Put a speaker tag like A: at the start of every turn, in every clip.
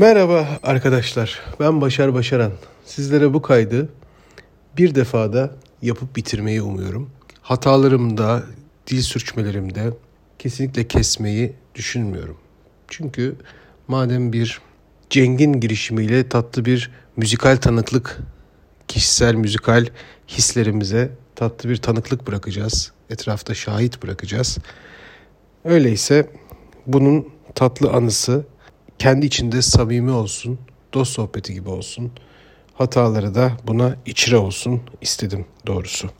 A: Merhaba arkadaşlar. Ben Başar Başaran. Sizlere bu kaydı bir defada yapıp bitirmeyi umuyorum. Hatalarımda, dil sürçmelerimde kesinlikle kesmeyi düşünmüyorum. Çünkü madem bir Ceng'in girişimiyle tatlı bir müzikal tanıklık, kişisel müzikal hislerimize tatlı bir tanıklık bırakacağız. Etrafta şahit bırakacağız. Öyleyse bunun tatlı anısı kendi içinde samimi olsun, dost sohbeti gibi olsun. Hataları da buna içire olsun istedim doğrusu.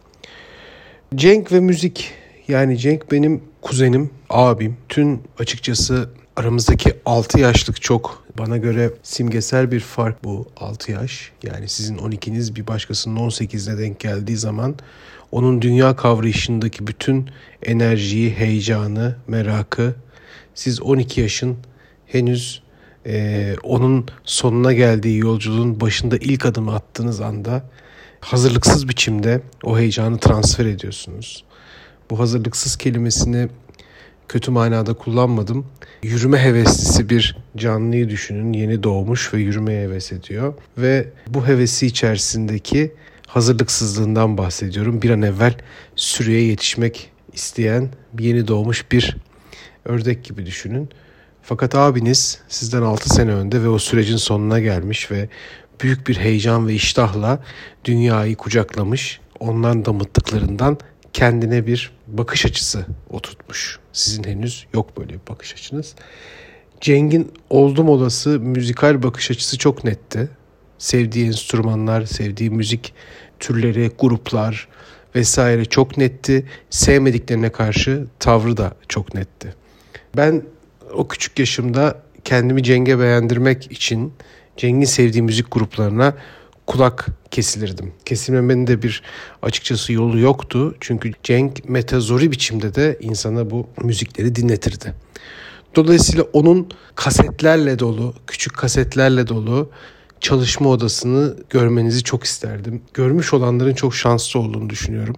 A: Cenk ve müzik yani Cenk benim kuzenim, abim. Tüm açıkçası aramızdaki 6 yaşlık çok bana göre simgesel bir fark bu 6 yaş. Yani sizin 12'niz bir başkasının 18'ine denk geldiği zaman onun dünya kavrayışındaki bütün enerjiyi, heyecanı, merakı siz 12 yaşın henüz e, onun sonuna geldiği yolculuğun başında ilk adımı attığınız anda hazırlıksız biçimde o heyecanı transfer ediyorsunuz. Bu hazırlıksız kelimesini kötü manada kullanmadım. Yürüme heveslisi bir canlıyı düşünün. Yeni doğmuş ve yürümeye heves ediyor. Ve bu hevesi içerisindeki hazırlıksızlığından bahsediyorum. Bir an evvel sürüye yetişmek isteyen yeni doğmuş bir ördek gibi düşünün. Fakat abiniz sizden 6 sene önde ve o sürecin sonuna gelmiş ve büyük bir heyecan ve iştahla dünyayı kucaklamış. Ondan damıttıklarından kendine bir bakış açısı oturtmuş. Sizin henüz yok böyle bir bakış açınız. Ceng'in oldum olası müzikal bakış açısı çok netti. Sevdiği enstrümanlar, sevdiği müzik türleri, gruplar vesaire çok netti. Sevmediklerine karşı tavrı da çok netti. Ben o küçük yaşımda kendimi Ceng'e beğendirmek için Ceng'in sevdiği müzik gruplarına kulak kesilirdim. Kesilmemenin de bir açıkçası yolu yoktu. Çünkü Cenk metazori biçimde de insana bu müzikleri dinletirdi. Dolayısıyla onun kasetlerle dolu, küçük kasetlerle dolu çalışma odasını görmenizi çok isterdim. Görmüş olanların çok şanslı olduğunu düşünüyorum.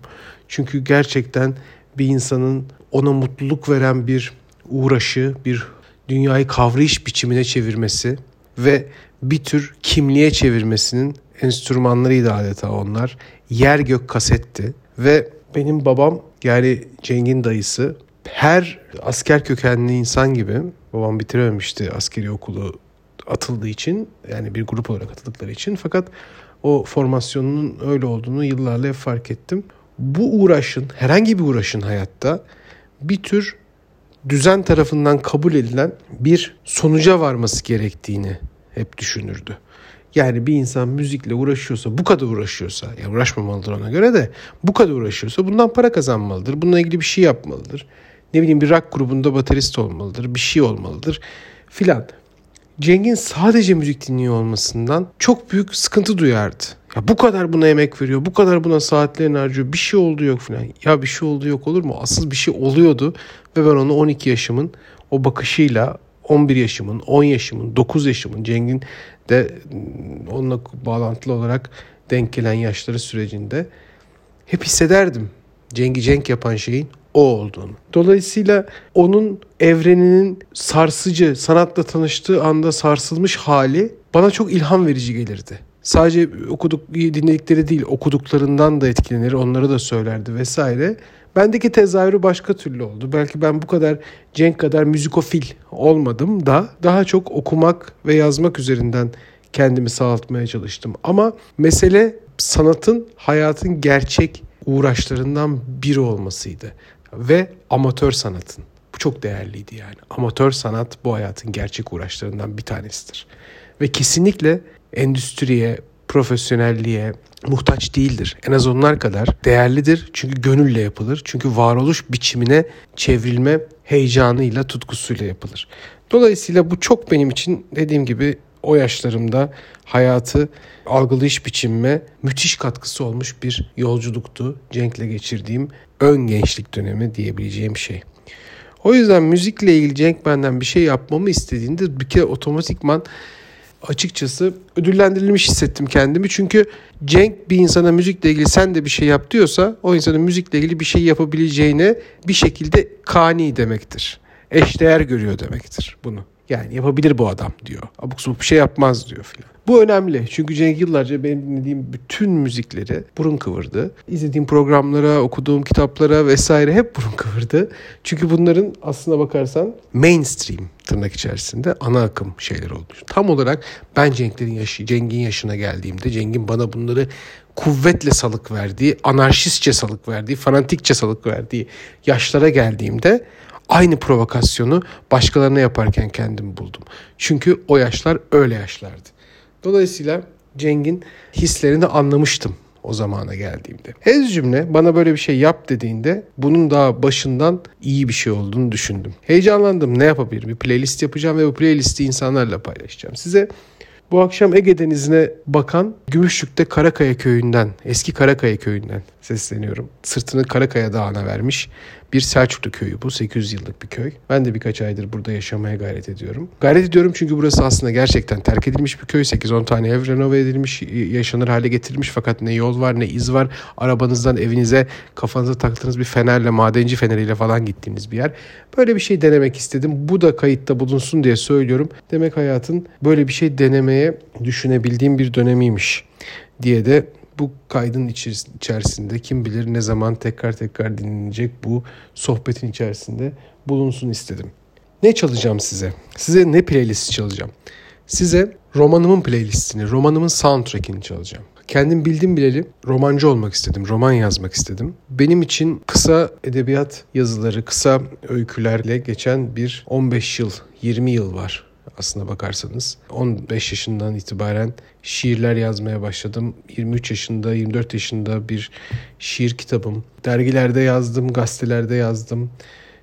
A: Çünkü gerçekten bir insanın ona mutluluk veren bir uğraşı, bir dünyayı kavrayış biçimine çevirmesi ve bir tür kimliğe çevirmesinin enstrümanlarıydı adeta onlar. Yer gök kasetti ve benim babam yani Ceng'in dayısı her asker kökenli insan gibi babam bitirememişti askeri okulu atıldığı için yani bir grup olarak atıldıkları için fakat o formasyonun öyle olduğunu yıllarla fark ettim. Bu uğraşın herhangi bir uğraşın hayatta bir tür düzen tarafından kabul edilen bir sonuca varması gerektiğini hep düşünürdü. Yani bir insan müzikle uğraşıyorsa, bu kadar uğraşıyorsa, ya uğraşmamalıdır ona göre de, bu kadar uğraşıyorsa bundan para kazanmalıdır. Bununla ilgili bir şey yapmalıdır. Ne bileyim bir rock grubunda baterist olmalıdır, bir şey olmalıdır filan. Ceng'in sadece müzik dinliyor olmasından çok büyük sıkıntı duyardı. Ya bu kadar buna emek veriyor, bu kadar buna saatlerini harcıyor, bir şey oldu yok falan. Ya bir şey oldu yok olur mu? Asıl bir şey oluyordu ve ben onu 12 yaşımın o bakışıyla 11 yaşımın, 10 yaşımın, 9 yaşımın Ceng'in de onunla bağlantılı olarak denk gelen yaşları sürecinde hep hissederdim. Ceng'i Cenk yapan şeyin o olduğunu. Dolayısıyla onun evreninin sarsıcı, sanatla tanıştığı anda sarsılmış hali bana çok ilham verici gelirdi. Sadece okuduk dinledikleri değil okuduklarından da etkilenir onları da söylerdi vesaire. Bendeki tezahürü başka türlü oldu. Belki ben bu kadar Cenk kadar müzikofil olmadım da daha çok okumak ve yazmak üzerinden kendimi sağaltmaya çalıştım. Ama mesele sanatın hayatın gerçek uğraşlarından biri olmasıydı ve amatör sanatın. Bu çok değerliydi yani. Amatör sanat bu hayatın gerçek uğraşlarından bir tanesidir. Ve kesinlikle endüstriye, profesyonelliğe muhtaç değildir. En az onlar kadar değerlidir. Çünkü gönülle yapılır. Çünkü varoluş biçimine çevrilme heyecanıyla, tutkusuyla yapılır. Dolayısıyla bu çok benim için dediğim gibi o yaşlarımda hayatı algılayış biçimime müthiş katkısı olmuş bir yolculuktu. Cenk'le geçirdiğim ön gençlik dönemi diyebileceğim şey. O yüzden müzikle ilgili Cenk benden bir şey yapmamı istediğinde bir kere otomatikman açıkçası ödüllendirilmiş hissettim kendimi. Çünkü Cenk bir insana müzikle ilgili sen de bir şey yap diyorsa o insanın müzikle ilgili bir şey yapabileceğine bir şekilde kani demektir. Eşdeğer görüyor demektir bunu. Yani yapabilir bu adam diyor. Abuk sabuk bir şey yapmaz diyor filan. Bu önemli çünkü Cenk yıllarca benim dinlediğim bütün müzikleri burun kıvırdı. İzlediğim programlara, okuduğum kitaplara vesaire hep burun kıvırdı. Çünkü bunların aslına bakarsan mainstream tırnak içerisinde ana akım şeyler oldu. Tam olarak ben Cenk'lerin yaşı, Cenk'in yaşına geldiğimde Cenk'in bana bunları kuvvetle salık verdiği, anarşistçe salık verdiği, fanatikçe salık verdiği yaşlara geldiğimde aynı provokasyonu başkalarına yaparken kendimi buldum. Çünkü o yaşlar öyle yaşlardı. Dolayısıyla Ceng'in hislerini anlamıştım o zamana geldiğimde. Ez cümle bana böyle bir şey yap dediğinde bunun daha başından iyi bir şey olduğunu düşündüm. Heyecanlandım ne yapabilirim? Bir playlist yapacağım ve bu playlisti insanlarla paylaşacağım. Size bu akşam Ege Denizi'ne bakan Gümüşlük'te Karakaya köyünden, eski Karakaya köyünden sesleniyorum. Sırtını Karakaya Dağı'na vermiş bir Selçuklu köyü bu. 800 yıllık bir köy. Ben de birkaç aydır burada yaşamaya gayret ediyorum. Gayret ediyorum çünkü burası aslında gerçekten terk edilmiş bir köy. 8-10 tane ev renove edilmiş, yaşanır hale getirilmiş fakat ne yol var ne iz var. Arabanızdan evinize kafanıza taktığınız bir fenerle, madenci feneriyle falan gittiğiniz bir yer. Böyle bir şey denemek istedim. Bu da kayıtta bulunsun diye söylüyorum. Demek hayatın böyle bir şey denemeye düşünebildiğim bir dönemiymiş diye de bu kaydın içerisinde kim bilir ne zaman tekrar tekrar dinlenecek bu sohbetin içerisinde bulunsun istedim. Ne çalacağım size? Size ne playlist çalacağım? Size romanımın playlistini, romanımın soundtrackini çalacağım. Kendim bildim bileli romancı olmak istedim, roman yazmak istedim. Benim için kısa edebiyat yazıları, kısa öykülerle geçen bir 15 yıl, 20 yıl var aslına bakarsanız. 15 yaşından itibaren şiirler yazmaya başladım. 23 yaşında, 24 yaşında bir şiir kitabım. Dergilerde yazdım, gazetelerde yazdım.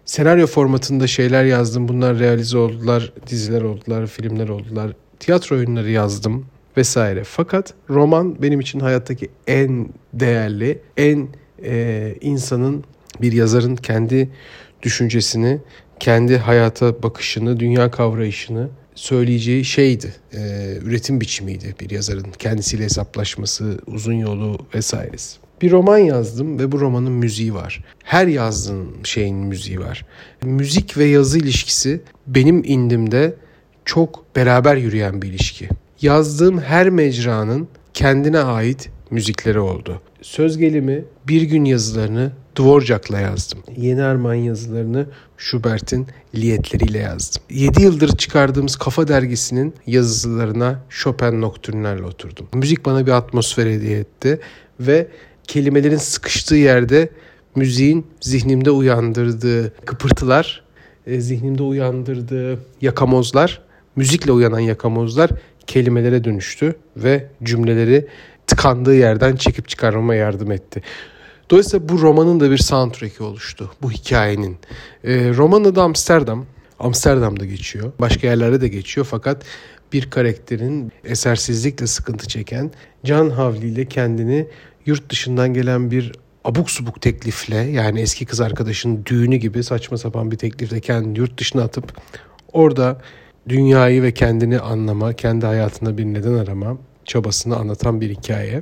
A: Senaryo formatında şeyler yazdım. Bunlar realize oldular, diziler oldular, filmler oldular. Tiyatro oyunları yazdım vesaire. Fakat roman benim için hayattaki en değerli, en e, insanın bir yazarın kendi düşüncesini, kendi hayata bakışını, dünya kavrayışını söyleyeceği şeydi. E, üretim biçimiydi bir yazarın. Kendisiyle hesaplaşması, uzun yolu vesairesi. Bir roman yazdım ve bu romanın müziği var. Her yazdığım şeyin müziği var. Müzik ve yazı ilişkisi benim indimde çok beraber yürüyen bir ilişki. Yazdığım her mecranın kendine ait müzikleri oldu. Söz gelimi bir gün yazılarını Dvorak'la yazdım. Yeni Arman yazılarını Schubert'in liyetleriyle yazdım. 7 yıldır çıkardığımız Kafa Dergisi'nin yazılarına Chopin Nocturne'lerle oturdum. Müzik bana bir atmosfer hediye etti ve kelimelerin sıkıştığı yerde müziğin zihnimde uyandırdığı kıpırtılar, e, zihnimde uyandırdığı yakamozlar, müzikle uyanan yakamozlar kelimelere dönüştü ve cümleleri tıkandığı yerden çekip çıkarmama yardım etti. Dolayısıyla bu romanın da bir soundtrack'i oluştu. Bu hikayenin. E, romanın adı Amsterdam. Amsterdam'da geçiyor. Başka yerlerde de geçiyor fakat bir karakterin esersizlikle sıkıntı çeken Can Havli ile kendini yurt dışından gelen bir abuk subuk teklifle yani eski kız arkadaşının düğünü gibi saçma sapan bir teklifle kendini yurt dışına atıp orada dünyayı ve kendini anlama, kendi hayatında bir neden arama çabasını anlatan bir hikaye.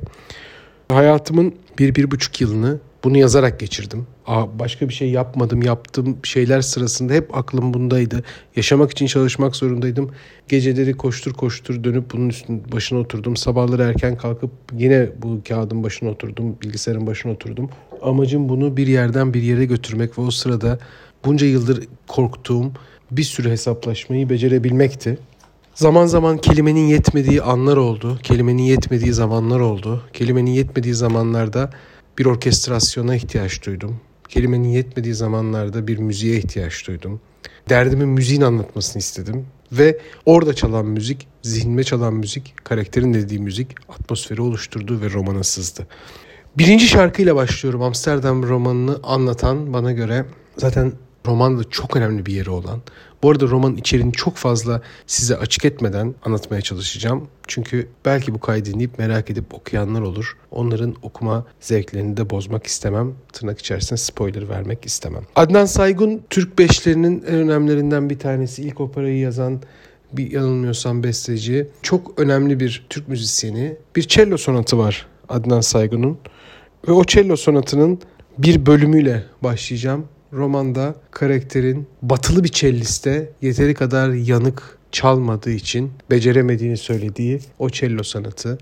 A: Hayatımın bir, bir buçuk yılını bunu yazarak geçirdim. Aa, başka bir şey yapmadım. Yaptığım şeyler sırasında hep aklım bundaydı. Yaşamak için çalışmak zorundaydım. Geceleri koştur koştur dönüp bunun üstünün başına oturdum. Sabahları erken kalkıp yine bu kağıdın başına oturdum. Bilgisayarın başına oturdum. Amacım bunu bir yerden bir yere götürmek ve o sırada bunca yıldır korktuğum bir sürü hesaplaşmayı becerebilmekti. Zaman zaman kelimenin yetmediği anlar oldu. Kelimenin yetmediği zamanlar oldu. Kelimenin yetmediği zamanlarda bir orkestrasyona ihtiyaç duydum. Kelimenin yetmediği zamanlarda bir müziğe ihtiyaç duydum. Derdimi müziğin anlatmasını istedim. Ve orada çalan müzik, zihnime çalan müzik, karakterin dediği müzik atmosferi oluşturdu ve romana sızdı. Birinci şarkıyla başlıyorum. Amsterdam romanını anlatan bana göre zaten romanda çok önemli bir yeri olan. Bu arada romanın içeriğini çok fazla size açık etmeden anlatmaya çalışacağım. Çünkü belki bu kaydı dinleyip merak edip okuyanlar olur. Onların okuma zevklerini de bozmak istemem. Tırnak içerisinde spoiler vermek istemem. Adnan Saygun Türk beşlerinin en önemlilerinden bir tanesi. İlk operayı yazan bir yanılmıyorsam besteci. Çok önemli bir Türk müzisyeni. Bir cello sonatı var Adnan Saygun'un. Ve o cello sonatının bir bölümüyle başlayacağım. Romanda karakterin batılı bir celliste yeteri kadar yanık çalmadığı için beceremediğini söylediği o cello sanatı.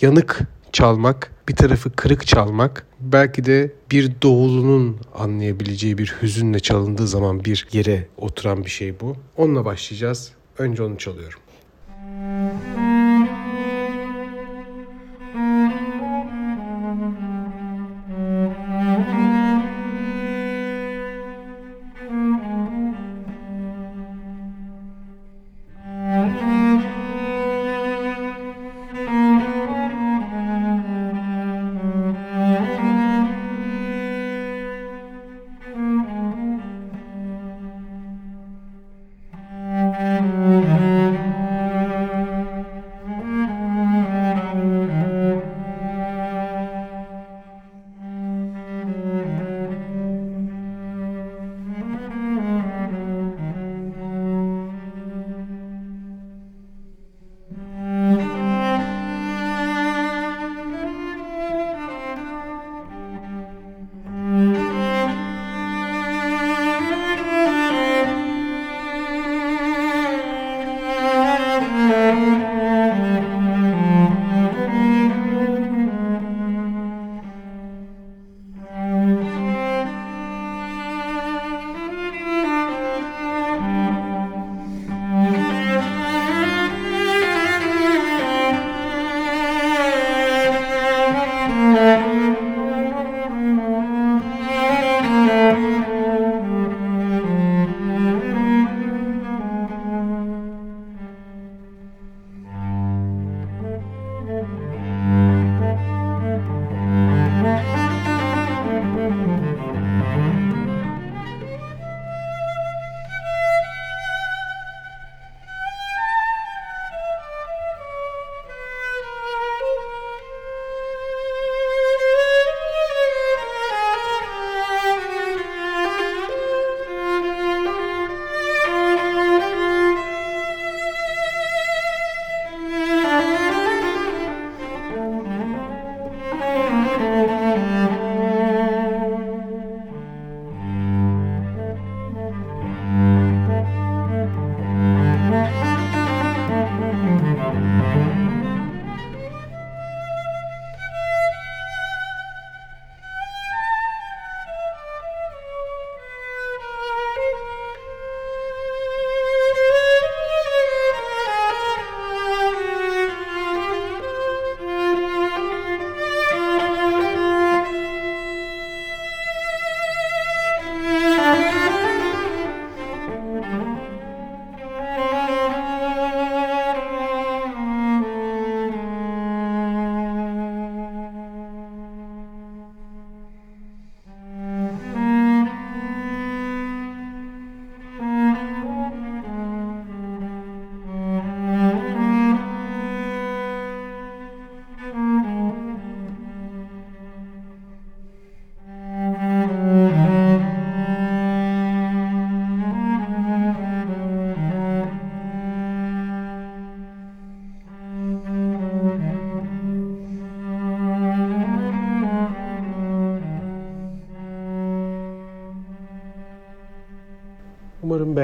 A: Yanık çalmak, bir tarafı kırık çalmak belki de bir doğulunun anlayabileceği bir hüzünle çalındığı zaman bir yere oturan bir şey bu. Onunla başlayacağız. Önce onu çalıyorum. Umarım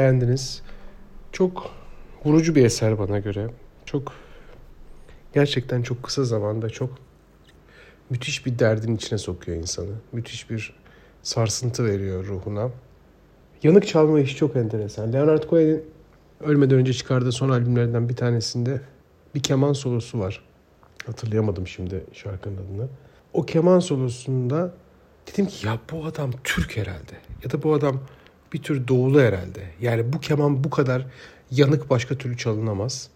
A: beğendiniz. Çok vurucu bir eser bana göre. Çok gerçekten çok kısa zamanda çok müthiş bir derdin içine sokuyor insanı. Müthiş bir sarsıntı veriyor ruhuna. Yanık çalma işi çok enteresan. Leonard Cohen'in ölmeden önce çıkardığı son albümlerinden bir tanesinde bir keman solosu var. Hatırlayamadım şimdi şarkının adını. O keman solosunda dedim ki ya bu adam Türk herhalde. Ya da bu adam bir tür doğulu herhalde. Yani bu keman bu kadar yanık başka türlü çalınamaz.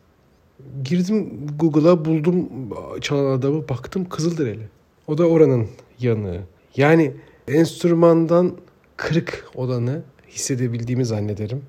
A: Girdim Google'a buldum çalan adamı baktım Kızılderili. O da oranın yanığı. Yani enstrümandan kırık olanı hissedebildiğimi zannederim.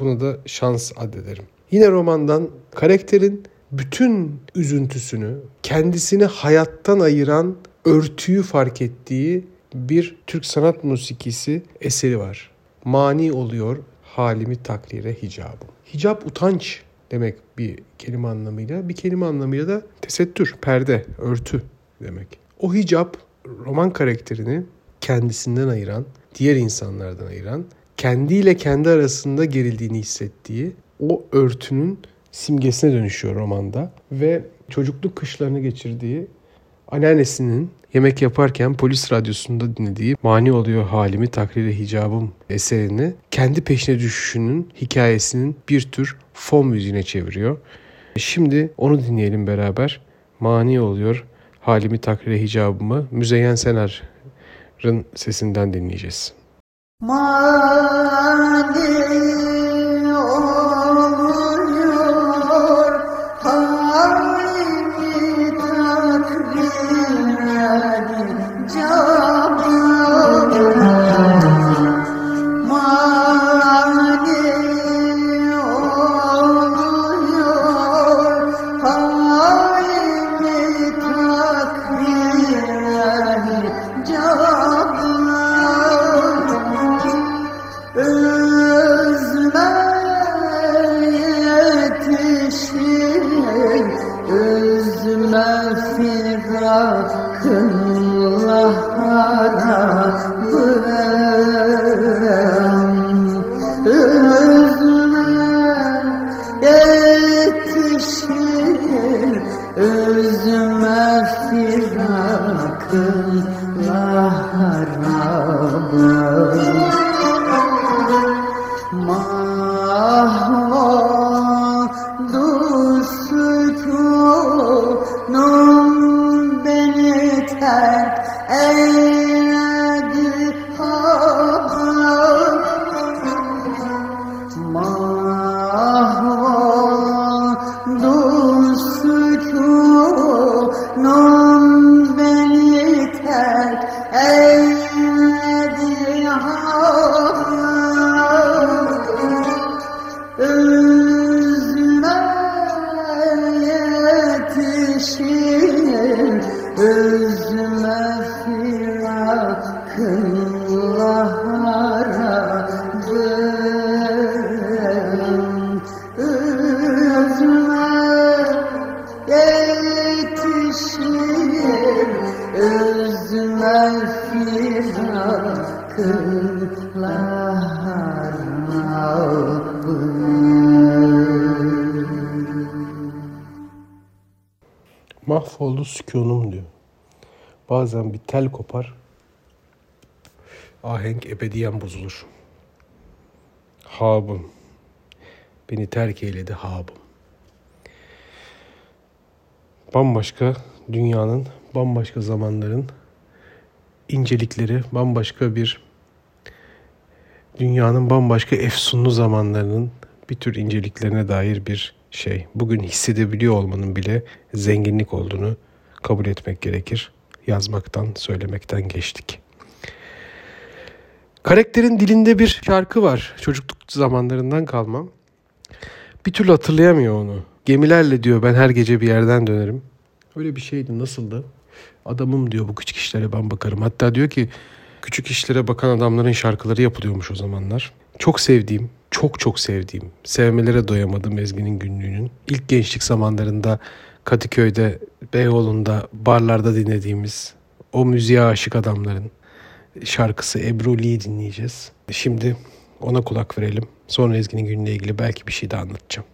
A: Bunu da şans addederim. Yine romandan karakterin bütün üzüntüsünü, kendisini hayattan ayıran örtüyü fark ettiği bir Türk sanat musikisi eseri var. Mani oluyor halimi taklire hicabım. Hicap utanç demek bir kelime anlamıyla. Bir kelime anlamıyla da tesettür, perde, örtü demek. O hicap roman karakterini kendisinden ayıran, diğer insanlardan ayıran, kendiyle kendi arasında gerildiğini hissettiği o örtünün simgesine dönüşüyor romanda ve çocukluk kışlarını geçirdiği anneannesinin yemek yaparken polis radyosunda dinlediği Mani Oluyor Halimi Takrire Hicabım eserini kendi peşine düşüşünün hikayesinin bir tür fon müziğine çeviriyor. Şimdi onu dinleyelim beraber. Mani Oluyor Halimi Takrire Hicabımı Müzeyyen Senar'ın sesinden dinleyeceğiz.
B: Mani
A: Bazen bir tel kopar, ahenk ebediyen bozulur. Habım, beni terk eyledi habım. Bambaşka dünyanın, bambaşka zamanların incelikleri, bambaşka bir dünyanın bambaşka efsunlu zamanlarının bir tür inceliklerine dair bir şey. Bugün hissedebiliyor olmanın bile zenginlik olduğunu kabul etmek gerekir. Yazmaktan, söylemekten geçtik. Karakterin dilinde bir şarkı var. Çocukluk zamanlarından kalmam. Bir türlü hatırlayamıyor onu. Gemilerle diyor ben her gece bir yerden dönerim. Öyle bir şeydi nasıldı? Adamım diyor bu küçük işlere ben bakarım. Hatta diyor ki küçük işlere bakan adamların şarkıları yapılıyormuş o zamanlar. Çok sevdiğim, çok çok sevdiğim, sevmelere doyamadım Ezgi'nin günlüğünün. İlk gençlik zamanlarında Kadıköy'de, Beyoğlu'nda, barlarda dinlediğimiz o müziğe aşık adamların şarkısı Ebru Lee'yi dinleyeceğiz. Şimdi ona kulak verelim. Sonra Ezgi'nin günüyle ilgili belki bir şey daha anlatacağım.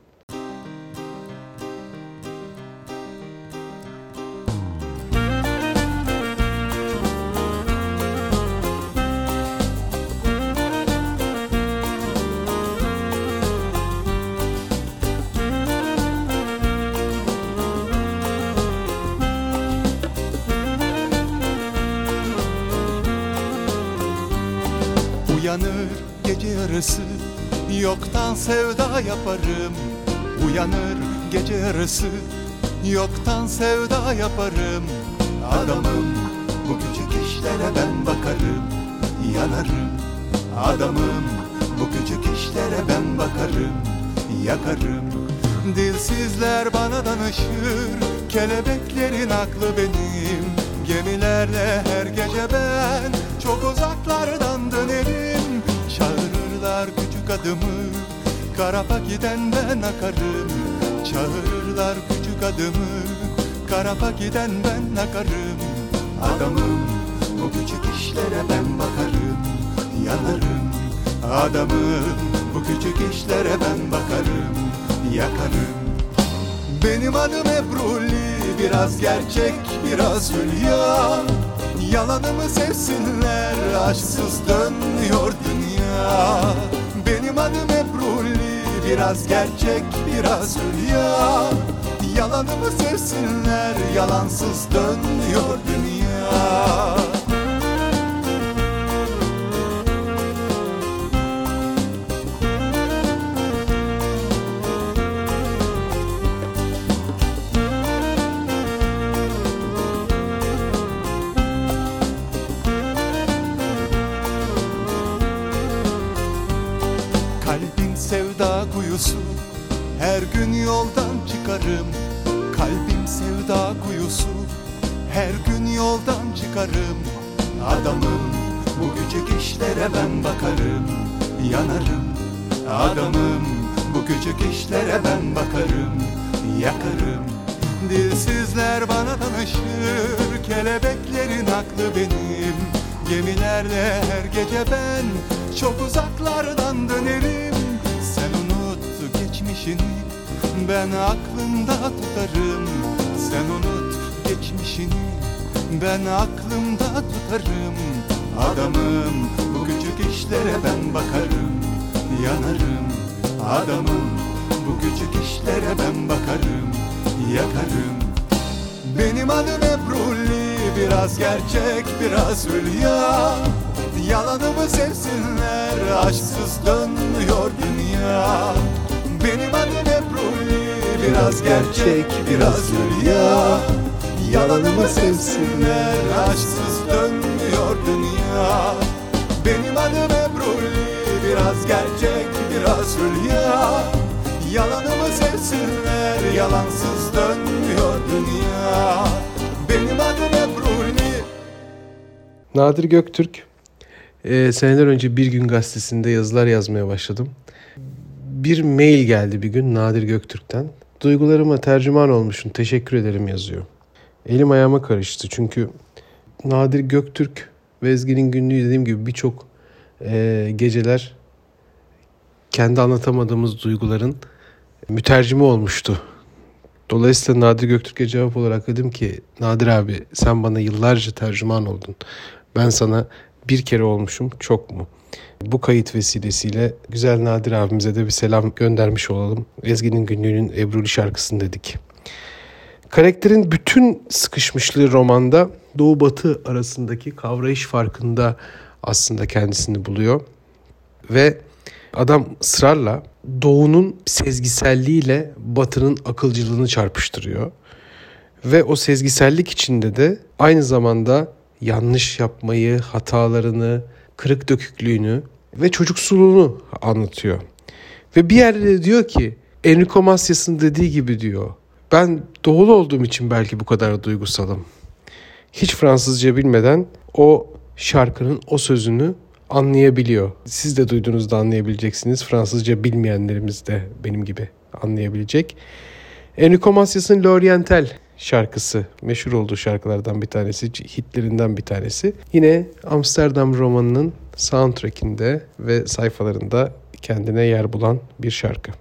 C: Yarısı
D: Yoktan sevda yaparım. Adamım bu küçük işlere ben bakarım. Yanarım. Adamım bu küçük işlere ben bakarım. Yakarım. Dilsizler bana danışır. Kelebeklerin aklı benim. Gemilerle her gece ben Çok uzaklardan dönerim. Çağırırlar küçük adımı. Karapa giden ben akarım Çağırırlar küçük adımı Karapa giden ben akarım. Adamım bu küçük işlere ben bakarım. Yanarım Adamım bu küçük işlere ben bakarım. Yakarım. Benim adım Ebruli Biraz gerçek biraz hülya. Yalanımı sevsinler Aşksız dönüyor dünya. Benim adım Ebruli Biraz gerçek biraz hülya. Yalanımı sevsinler Yalansız dönüyor dünya hülya Yalanımı sevsinler Yalansız dönmüyor dünya Benim adım Ebruli
A: Nadir Göktürk. Ee, seneler önce Bir Gün Gazetesi'nde yazılar yazmaya başladım. Bir mail geldi bir gün Nadir Göktürk'ten. Duygularıma tercüman olmuşsun teşekkür ederim yazıyor. Elim ayağıma karıştı çünkü Nadir Göktürk ve Ezgi'nin günlüğü dediğim gibi birçok e, geceler kendi anlatamadığımız duyguların mütercimi olmuştu. Dolayısıyla Nadir Göktürk'e cevap olarak dedim ki Nadir abi sen bana yıllarca tercüman oldun. Ben sana bir kere olmuşum çok mu? Bu kayıt vesilesiyle güzel Nadir abimize de bir selam göndermiş olalım. Ezgi'nin günlüğünün Ebruli şarkısını dedik. Karakterin bütün sıkışmışlığı romanda Doğu Batı arasındaki kavrayış farkında aslında kendisini buluyor. Ve adam ısrarla Doğu'nun sezgiselliğiyle Batı'nın akılcılığını çarpıştırıyor. Ve o sezgisellik içinde de aynı zamanda yanlış yapmayı, hatalarını, kırık döküklüğünü ve çocuksuluğunu anlatıyor. Ve bir yerde de diyor ki Enrico Macias'ın dediği gibi diyor. Ben doğulu olduğum için belki bu kadar duygusalım. Hiç Fransızca bilmeden o şarkının o sözünü anlayabiliyor. Siz de duyduğunuzda anlayabileceksiniz. Fransızca bilmeyenlerimiz de benim gibi anlayabilecek. Enrico Macias'ın L'Oriental şarkısı meşhur olduğu şarkılardan bir tanesi, hitlerinden bir tanesi. Yine Amsterdam romanının soundtrackinde ve sayfalarında kendine yer bulan bir şarkı.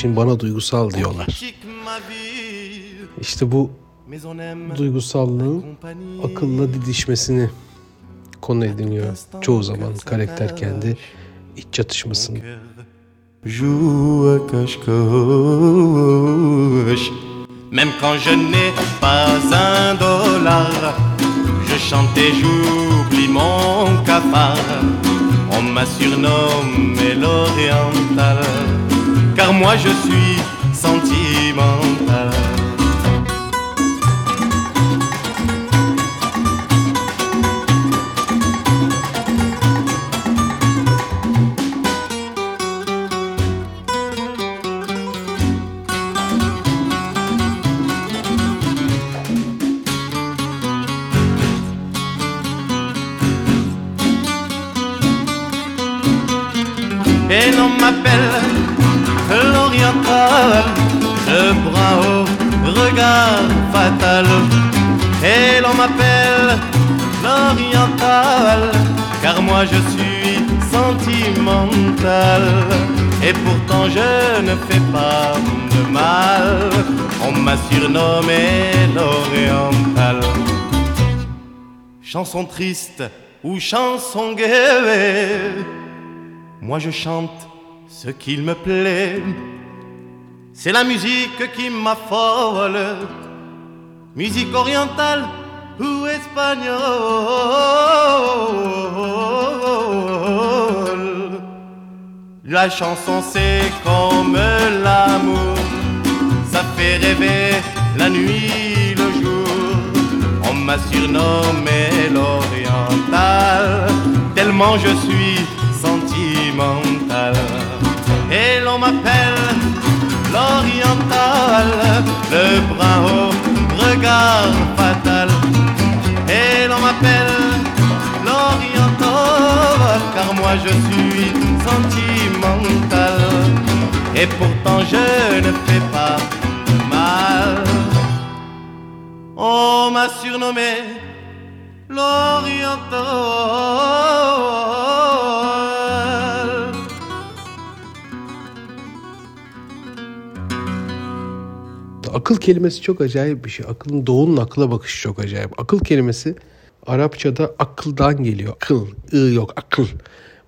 A: İçin bana duygusal diyorlar. İşte bu duygusallığın akılla didişmesini konu ediniyor. Çoğu zaman karakter kendi iç çatışmasını.
E: Même quand je n'ai pas un dollar, je chante et j'oublie mon cafard. On m'a surnommé l'oriental, moi je suis sentimental. Moi je suis sentimental. Et pourtant je ne fais pas de mal, on m'a surnommé l'oriental. Chanson triste ou chanson gaie, moi je chante ce qu'il me plaît. C'est la musique qui m'affole, musique orientale ou espagnole. La chanson c'est comme l'amour, ça fait rêver la nuit, le jour. On m'a surnommé l'oriental, tellement je suis sentimental. Et l'on m'appelle l'oriental, le brun au regard fatal. Car moi je suis sentimental. Et pourtant je ne fais pas mal. On m'a surnommé l'oriental.
A: Akıl kelimesi çok acayip bir şey. Akılın doğunun akıla bakışı çok acayip. Akıl kelimesi Arapçada akıldan geliyor. Akıl, ı yok akıl.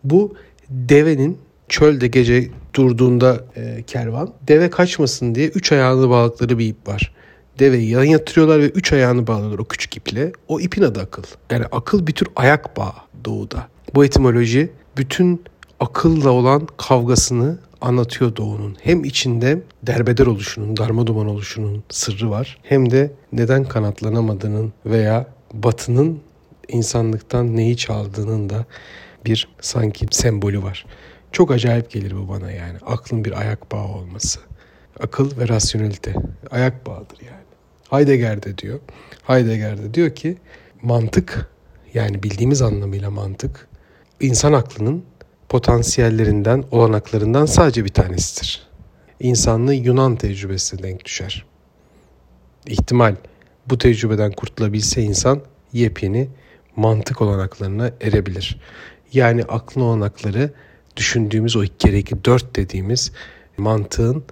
A: Bu devenin çölde gece durduğunda e, kervan deve kaçmasın diye üç ayağını bağladıkları bir ip var. Deveyi yan yatırıyorlar ve üç ayağını bağlıyorlar o küçük iple. O ipin adı akıl. Yani akıl bir tür ayak bağı doğuda. Bu etimoloji bütün akılla olan kavgasını anlatıyor Doğu'nun. Hem içinde derbeder oluşunun, darmaduman oluşunun sırrı var. Hem de neden kanatlanamadığının veya Batı'nın insanlıktan neyi çaldığının da bir sanki sembolü var. Çok acayip gelir bu bana yani. Aklın bir ayak bağı olması. Akıl ve rasyonelite. Ayak bağıdır yani. Heidegger de diyor. Heidegger de diyor ki mantık yani bildiğimiz anlamıyla mantık insan aklının potansiyellerinden, olanaklarından sadece bir tanesidir. İnsanlığı Yunan tecrübesine denk düşer. İhtimal bu tecrübeden kurtulabilse insan yepyeni mantık olanaklarına erebilir. Yani aklın olanakları düşündüğümüz o iki kere iki dört dediğimiz mantığın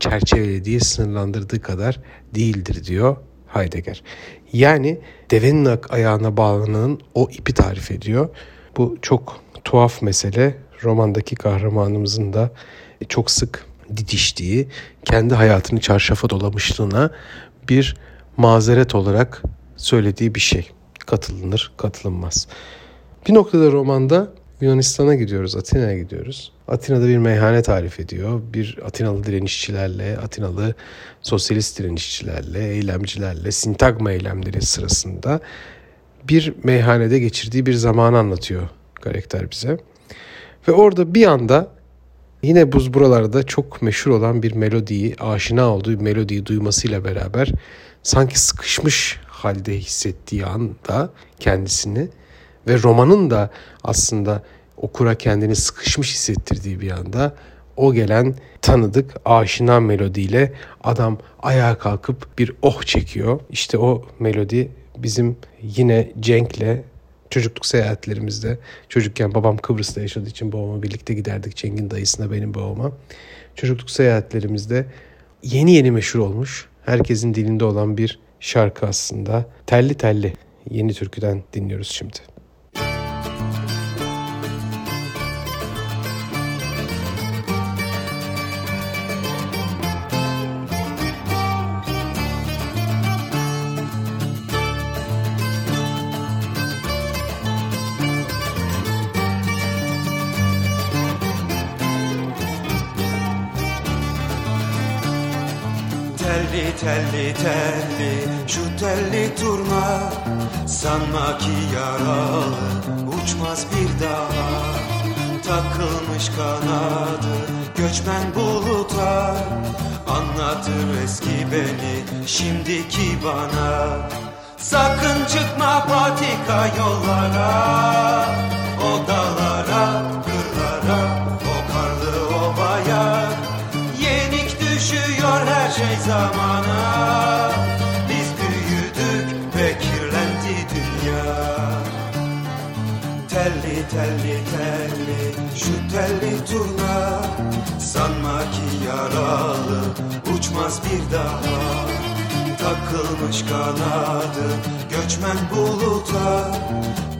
A: çerçevelediği, sınırlandırdığı kadar değildir diyor Heidegger. Yani devenin ayağına bağlanan o ipi tarif ediyor. Bu çok tuhaf mesele. Romandaki kahramanımızın da çok sık didiştiği, kendi hayatını çarşafa dolamışlığına bir mazeret olarak söylediği bir şey. Katılınır, katılınmaz. Bir noktada romanda Yunanistan'a gidiyoruz, Atina'ya gidiyoruz. Atina'da bir meyhane tarif ediyor. Bir Atinalı direnişçilerle, Atinalı sosyalist direnişçilerle, eylemcilerle, sintagma eylemleri sırasında bir meyhanede geçirdiği bir zamanı anlatıyor karakter bize. Ve orada bir anda yine buz buralarda çok meşhur olan bir melodiyi, aşina olduğu bir melodiyi duymasıyla beraber sanki sıkışmış halde hissettiği anda kendisini ve romanın da aslında okura kendini sıkışmış hissettirdiği bir anda o gelen tanıdık aşina melodiyle adam ayağa kalkıp bir oh çekiyor. İşte o melodi bizim yine Cenk'le çocukluk seyahatlerimizde çocukken babam Kıbrıs'ta yaşadığı için babama birlikte giderdik Cenk'in dayısına benim babama. Çocukluk seyahatlerimizde yeni yeni meşhur olmuş herkesin dilinde olan bir şarkı aslında. Telli telli yeni türküden dinliyoruz şimdi.
F: Telli telli şu telli turna Sanma ki yaralı uçmaz bir daha. Takılmış kanadı göçmen buluta. Anlatır eski beni şimdiki bana. Sakın çıkma patika yollara O şey zamana. Biz büyüdük ve kirlendi dünya. Telli telli telli şu telli turna Sanma ki yaralı uçmaz bir daha. Takılmış kanadı göçmen buluta.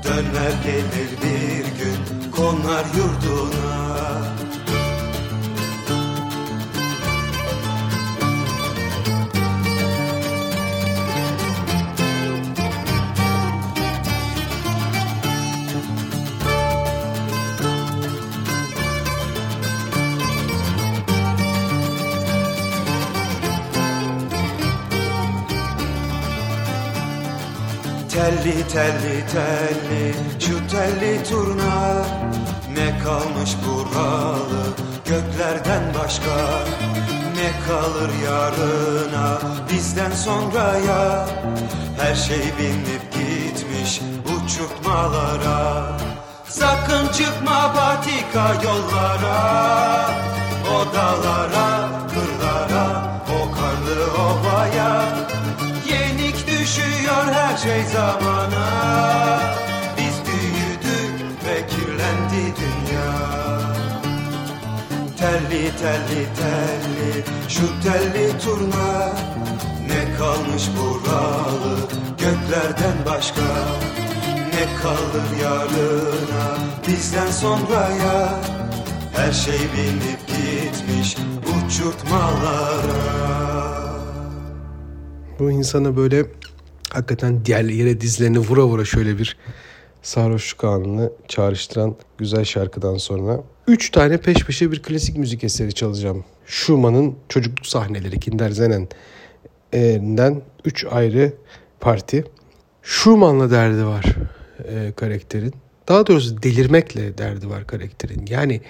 F: Döner gelir bir gün konar yurduna Telli telli telli şu telli turna. Ne kalmış buralı göklerden başka? Ne kalır yarına bizden sonraya Her şey binip gitmiş uçurtmalara. Sakın çıkma patika yollara O şey zamana. Biz büyüdük ve kirlendi dünya. Telli telli telli şu telli turna. Ne kalmış buralı göklerden başka? Ne kalır yarına bizden sonraya? Her şey binip gitmiş uçurtmalara.
A: Bu insana böyle hakikaten diğer yere dizlerini vura vura şöyle bir sarhoşluk anını çağrıştıran güzel şarkıdan sonra üç tane peş peşe bir klasik müzik eseri çalacağım. Schumann'ın çocukluk sahneleri Kindersenen'den üç ayrı parti. Schumann'la derdi var e, karakterin. Daha doğrusu delirmekle derdi var karakterin. Yani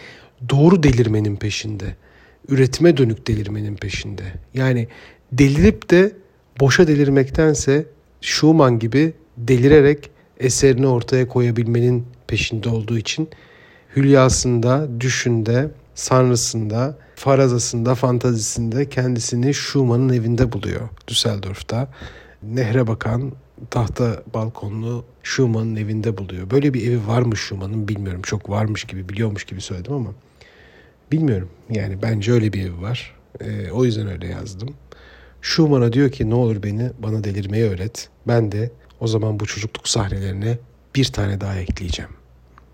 A: doğru delirmenin peşinde. Üretime dönük delirmenin peşinde. Yani delirip de boşa delirmektense Schumann gibi delirerek eserini ortaya koyabilmenin peşinde olduğu için hülyasında, düşünde, sanrısında, farazasında, fantazisinde kendisini Schumann'ın evinde buluyor Düsseldorf'ta. Nehre bakan tahta balkonlu Schumann'ın evinde buluyor. Böyle bir evi varmış Schumann'ın bilmiyorum. Çok varmış gibi biliyormuş gibi söyledim ama bilmiyorum. Yani bence öyle bir evi var. Ee, o yüzden öyle yazdım. Schumann'a diyor ki ne olur beni bana delirmeyi öğret. Ben de o zaman bu çocukluk sahnelerine bir tane daha ekleyeceğim.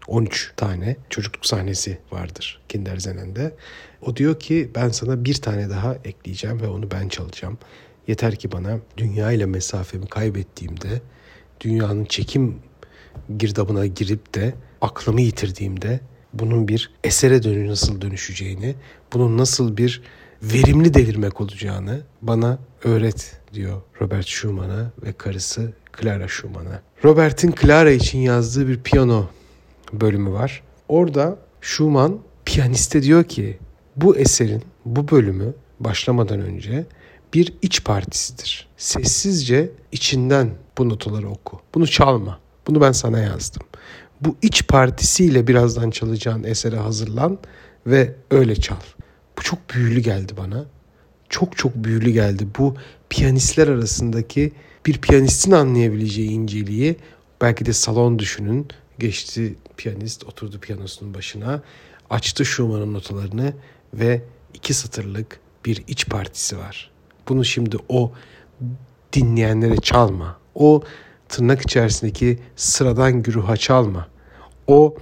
A: 13 tane çocukluk sahnesi vardır Kindersenen'de. O diyor ki ben sana bir tane daha ekleyeceğim ve onu ben çalacağım. Yeter ki bana dünya ile mesafemi kaybettiğimde, dünyanın çekim girdabına girip de aklımı yitirdiğimde bunun bir esere dönü nasıl dönüşeceğini, bunun nasıl bir verimli delirmek olacağını bana öğret diyor Robert Schumann'a ve karısı Clara Schumann'a. Robert'in Clara için yazdığı bir piyano bölümü var. Orada Schumann piyaniste diyor ki bu eserin bu bölümü başlamadan önce bir iç partisidir. Sessizce içinden bu notaları oku. Bunu çalma. Bunu ben sana yazdım. Bu iç partisiyle birazdan çalacağın esere hazırlan ve öyle çal. Bu çok büyülü geldi bana. Çok çok büyülü geldi. Bu piyanistler arasındaki bir piyanistin anlayabileceği inceliği belki de salon düşünün. Geçti piyanist oturdu piyanosunun başına açtı Schumann'ın notalarını ve iki satırlık bir iç partisi var. Bunu şimdi o dinleyenlere çalma. O tırnak içerisindeki sıradan güruha çalma. O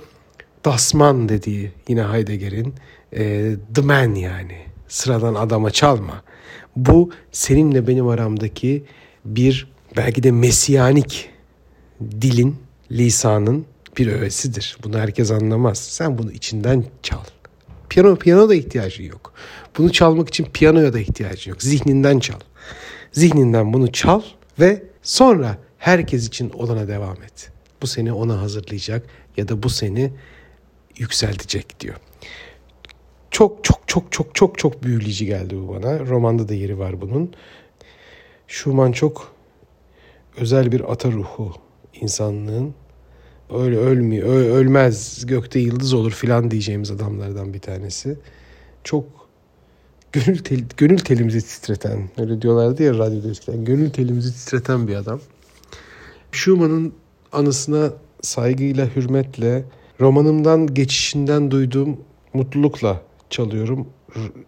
A: Dasman dediği yine Heidegger'in e, the man yani sıradan adama çalma. Bu seninle benim aramdaki bir belki de mesiyanik dilin, lisanın bir öğesidir. Bunu herkes anlamaz. Sen bunu içinden çal. Piyano piyano da ihtiyacın yok. Bunu çalmak için piyanoya da ihtiyacın yok. Zihninden çal. Zihninden bunu çal ve sonra herkes için olana devam et. Bu seni ona hazırlayacak ya da bu seni yükseltecek diyor. Çok çok çok çok çok çok büyüleyici geldi bu bana. Romanda da yeri var bunun. Schumann çok özel bir ata ruhu insanlığın öyle ölmüyor, ölmez, gökte yıldız olur filan diyeceğimiz adamlardan bir tanesi. Çok gönül, tel, gönül telimizi titreten, öyle diyorlardı ya radyoda eskiden, gönül telimizi titreten bir adam. Schumann'ın anısına saygıyla, hürmetle, romanımdan geçişinden duyduğum mutlulukla çalıyorum.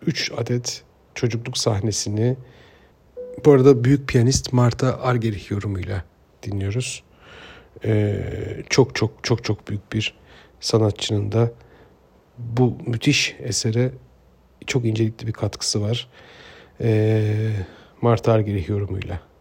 A: Üç adet çocukluk sahnesini bu arada büyük piyanist Marta Argerich yorumuyla dinliyoruz. Ee, çok çok çok çok büyük bir sanatçının da bu müthiş esere çok incelikli bir katkısı var. Ee, Marta Argerich yorumuyla.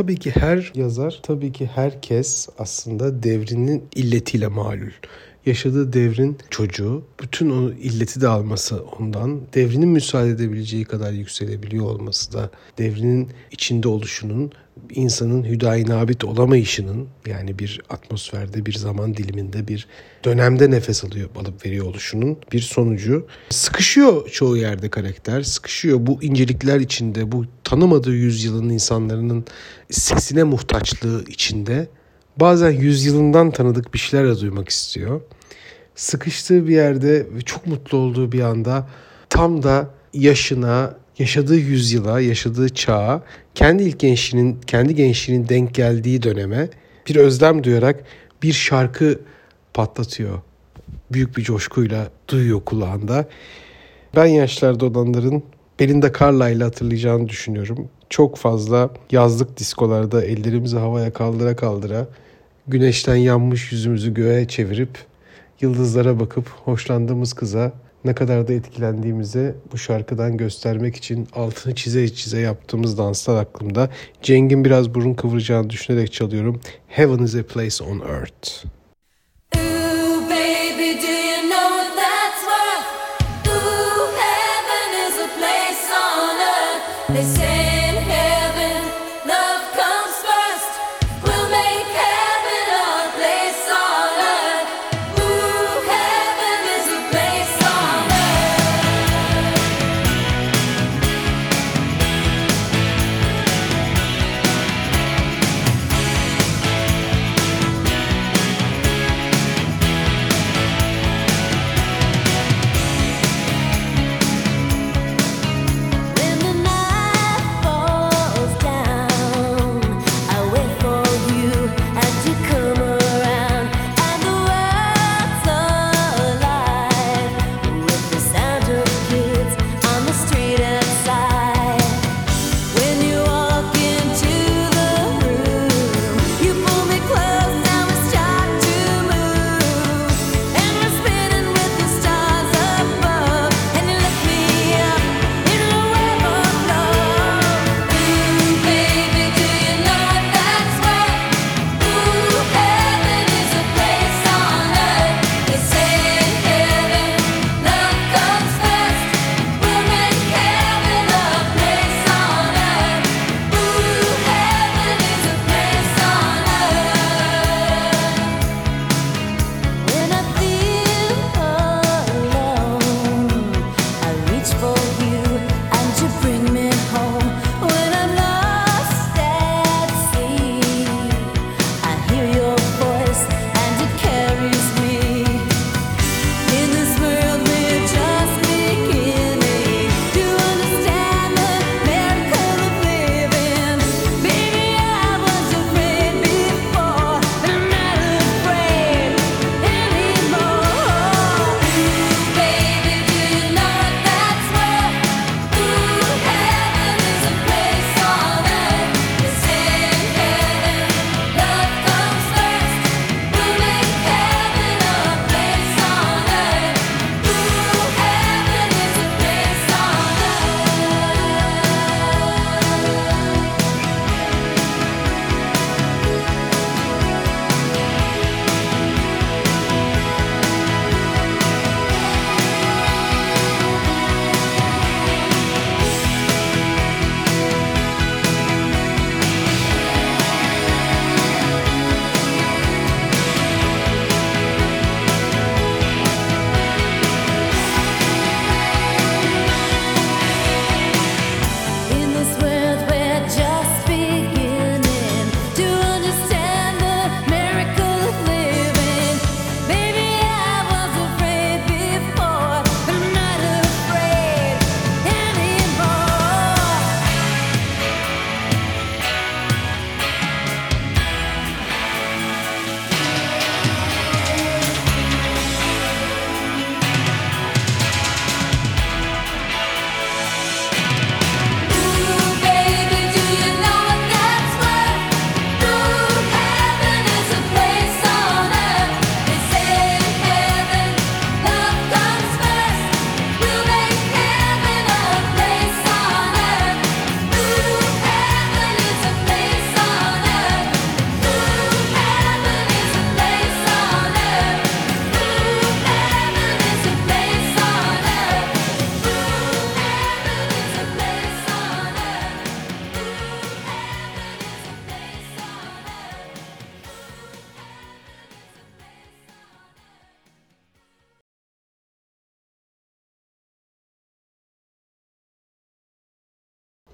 A: Tabii ki her yazar, tabii ki herkes aslında devrinin illetiyle malul. Yaşadığı devrin çocuğu, bütün o illeti de alması ondan, devrinin müsaade edebileceği kadar yükselebiliyor olması da, devrinin içinde oluşunun, insanın hüdayi olamayışının, yani bir atmosferde, bir zaman diliminde, bir dönemde nefes alıyor, alıp veriyor oluşunun bir sonucu. Sıkışıyor çoğu yerde karakter, sıkışıyor bu incelikler içinde, bu tanımadığı yüzyılın insanların sesine muhtaçlığı içinde bazen yüzyılından tanıdık bir şeyler de duymak istiyor. Sıkıştığı bir yerde ve çok mutlu olduğu bir anda tam da yaşına, yaşadığı yüzyıla, yaşadığı çağa, kendi ilk gençliğinin, kendi gençliğinin denk geldiği döneme bir özlem duyarak bir şarkı patlatıyor. Büyük bir coşkuyla duyuyor kulağında. Ben yaşlarda olanların Belinda Carlisle'ı hatırlayacağını düşünüyorum. Çok fazla yazlık diskolarda ellerimizi havaya kaldıra kaldıra güneşten yanmış yüzümüzü göğe çevirip yıldızlara bakıp hoşlandığımız kıza ne kadar da etkilendiğimizi bu şarkıdan göstermek için altını çize çize yaptığımız danslar aklımda. Ceng'in biraz burun kıvıracağını düşünerek çalıyorum. Heaven is a place on earth.
B: They say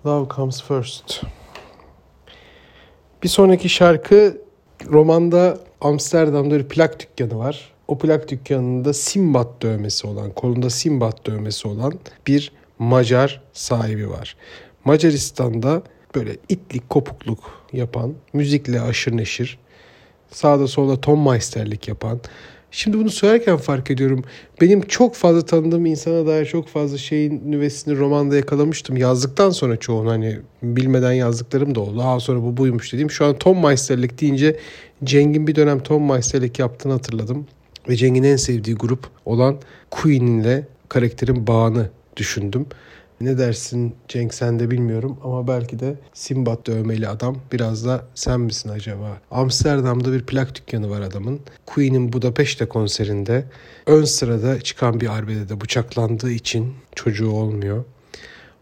A: Love Comes First. Bir sonraki şarkı romanda Amsterdam'da bir plak dükkanı var. O plak dükkanında Simbat dövmesi olan, kolunda Simbat dövmesi olan bir Macar sahibi var. Macaristan'da böyle itlik kopukluk yapan, müzikle aşırı neşir, sağda solda Tom Meister'lik yapan. Şimdi bunu söylerken fark ediyorum. Benim çok fazla tanıdığım insana dair çok fazla şeyin nüvesini romanda yakalamıştım. Yazdıktan sonra çoğunu hani bilmeden yazdıklarım da oldu. Daha sonra bu buymuş dediğim. Şu an Tom Meister'lik deyince Ceng'in bir dönem Tom Meister'lik yaptığını hatırladım. Ve Ceng'in en sevdiği grup olan Queen'le karakterin bağını düşündüm. Ne dersin Cenk sen de bilmiyorum ama belki de Simbat dövmeli adam biraz da sen misin acaba? Amsterdam'da bir plak dükkanı var adamın. Queen'in Budapeşte konserinde ön sırada çıkan bir arbedede bıçaklandığı için çocuğu olmuyor.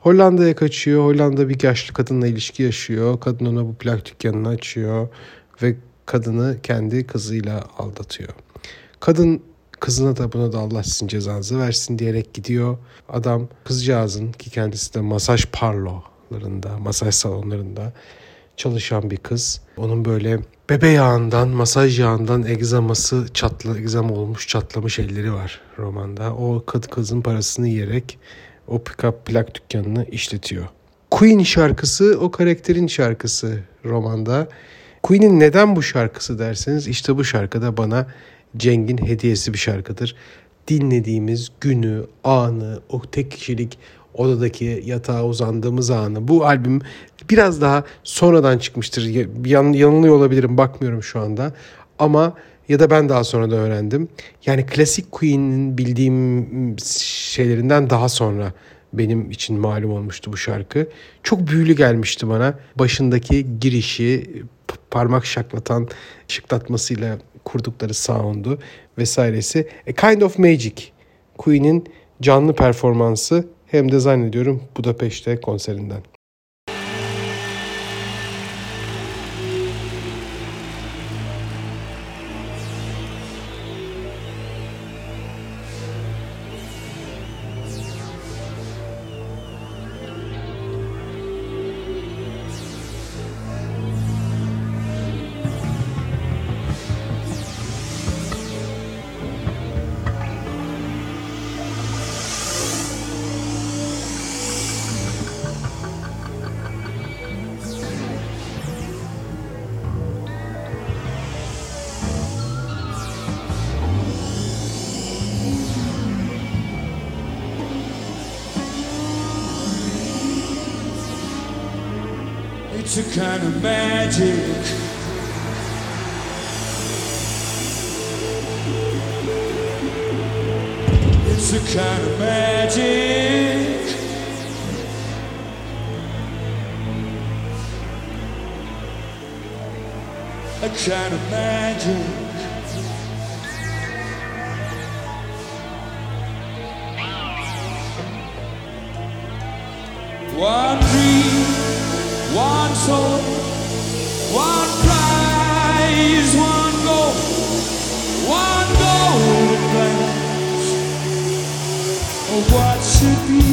A: Hollanda'ya kaçıyor. Hollanda bir yaşlı kadınla ilişki yaşıyor. Kadın ona bu plak dükkanını açıyor ve kadını kendi kızıyla aldatıyor. Kadın kızına da buna da Allah sizin cezanızı versin diyerek gidiyor. Adam kızcağızın ki kendisi de masaj parlolarında, masaj salonlarında çalışan bir kız. Onun böyle bebe yağından, masaj yağından egzaması çatla, egzam olmuş çatlamış elleri var romanda. O kız kızın parasını yiyerek o pick-up plak dükkanını işletiyor. Queen şarkısı o karakterin şarkısı romanda. Queen'in neden bu şarkısı derseniz işte bu şarkıda bana Ceng'in hediyesi bir şarkıdır. Dinlediğimiz günü, anı, o tek kişilik odadaki yatağa uzandığımız anı. Bu albüm biraz daha sonradan çıkmıştır. Yan, yanılıyor olabilirim bakmıyorum şu anda. Ama ya da ben daha sonra da öğrendim. Yani klasik Queen'in bildiğim şeylerinden daha sonra benim için malum olmuştu bu şarkı. Çok büyülü gelmişti bana. Başındaki girişi, parmak şaklatan şıklatmasıyla kurdukları sound'u vesairesi. A Kind of Magic. Queen'in canlı performansı hem de zannediyorum Budapeşte konserinden.
G: A kind of magic. A kind of magic. One dream, one soul, to be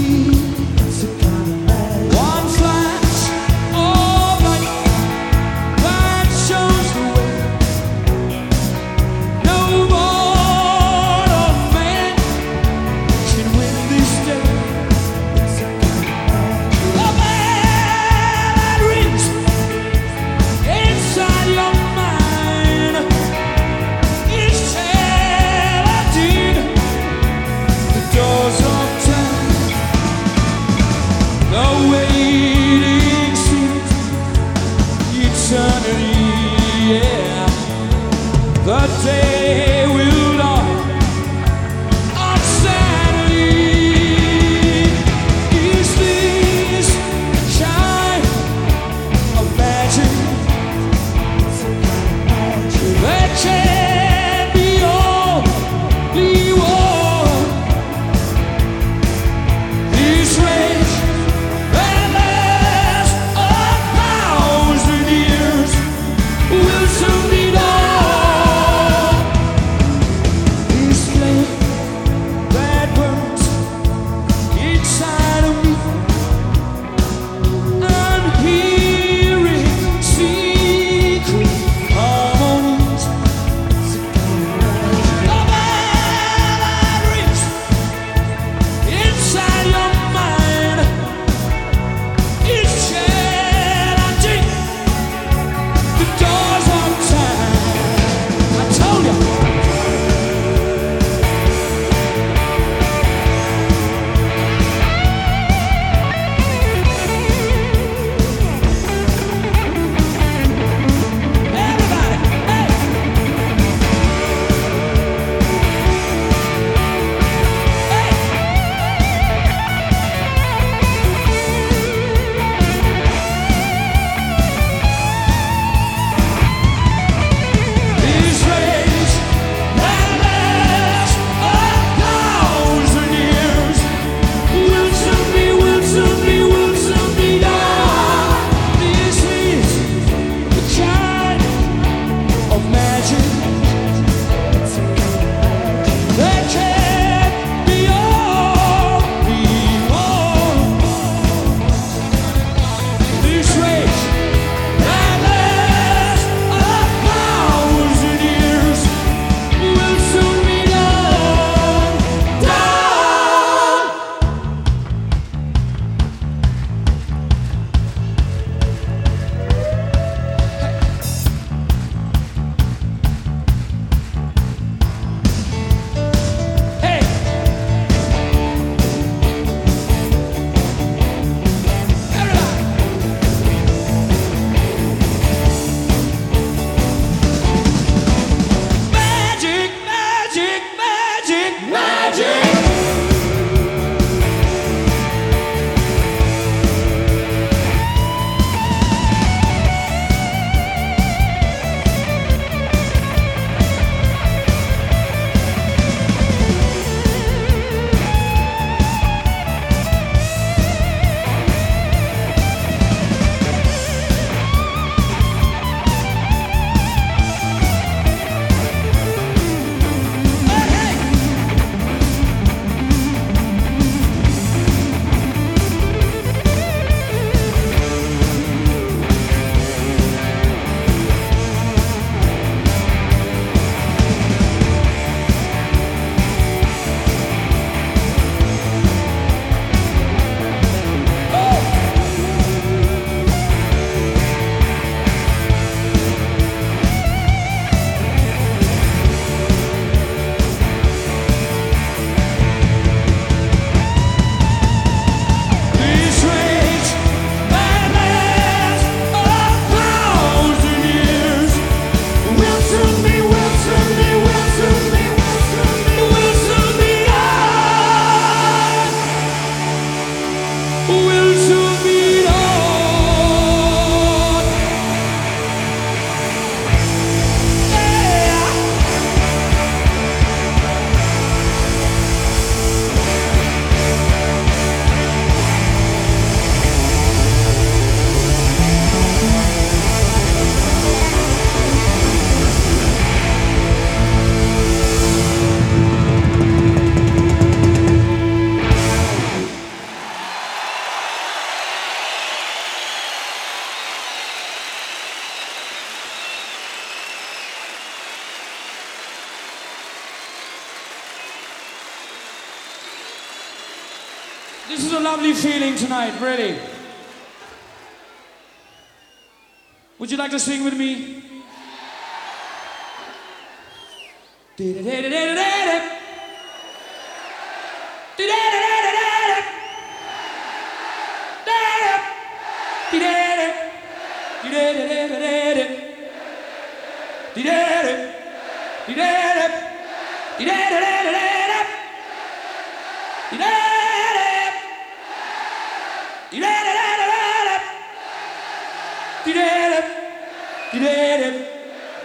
G: to sing with me?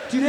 G: Thank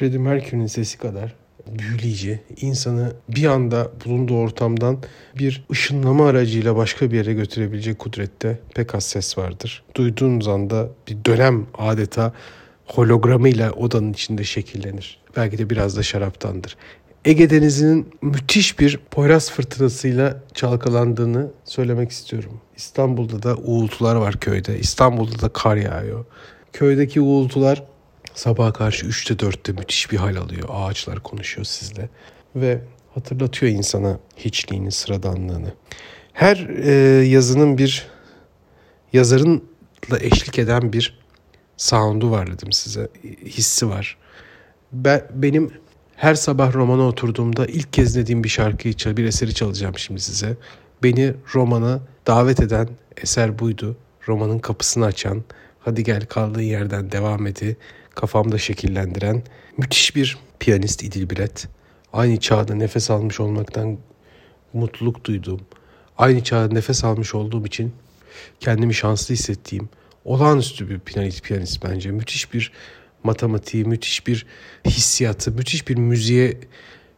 A: Freddie Mercury'nin sesi kadar büyüleyici, insanı bir anda bulunduğu ortamdan bir ışınlama aracıyla başka bir yere götürebilecek kudrette pek az ses vardır. Duyduğunuz anda bir dönem adeta hologramıyla odanın içinde şekillenir. Belki de biraz da şaraptandır. Ege Denizi'nin müthiş bir Poyraz fırtınasıyla çalkalandığını söylemek istiyorum. İstanbul'da da uğultular var köyde. İstanbul'da da kar yağıyor. Köydeki uğultular sabaha karşı 3'te 4'te müthiş bir hal alıyor. Ağaçlar konuşuyor sizle. Ve hatırlatıyor insana hiçliğini, sıradanlığını. Her e, yazının bir yazarınla eşlik eden bir sound'u var dedim size. Hissi var. Ben, benim her sabah romana oturduğumda ilk kez dinlediğim bir şarkıyı, bir eseri çalacağım şimdi size. Beni romana davet eden eser buydu. Romanın kapısını açan, hadi gel kaldığın yerden devam edi, kafamda şekillendiren müthiş bir piyanist İdil Bilet. Aynı çağda nefes almış olmaktan mutluluk duyduğum, aynı çağda nefes almış olduğum için kendimi şanslı hissettiğim olağanüstü bir piyanist, piyanist bence. Müthiş bir matematiği, müthiş bir hissiyatı, müthiş bir müziğe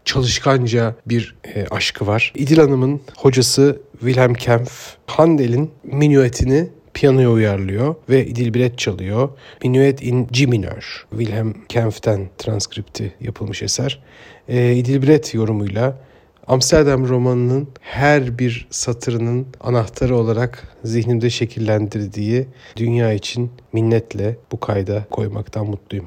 A: çalışkanca bir e, aşkı var. İdil Hanım'ın hocası Wilhelm Kempf, Handel'in minuetini piyanoya uyarlıyor ve İdil Bilet çalıyor. Minuet in G minör. Wilhelm Kempf'ten transkripti yapılmış eser. E, İdil Bilet yorumuyla Amsterdam romanının her bir satırının anahtarı olarak zihnimde şekillendirdiği dünya için minnetle bu kayda koymaktan mutluyum.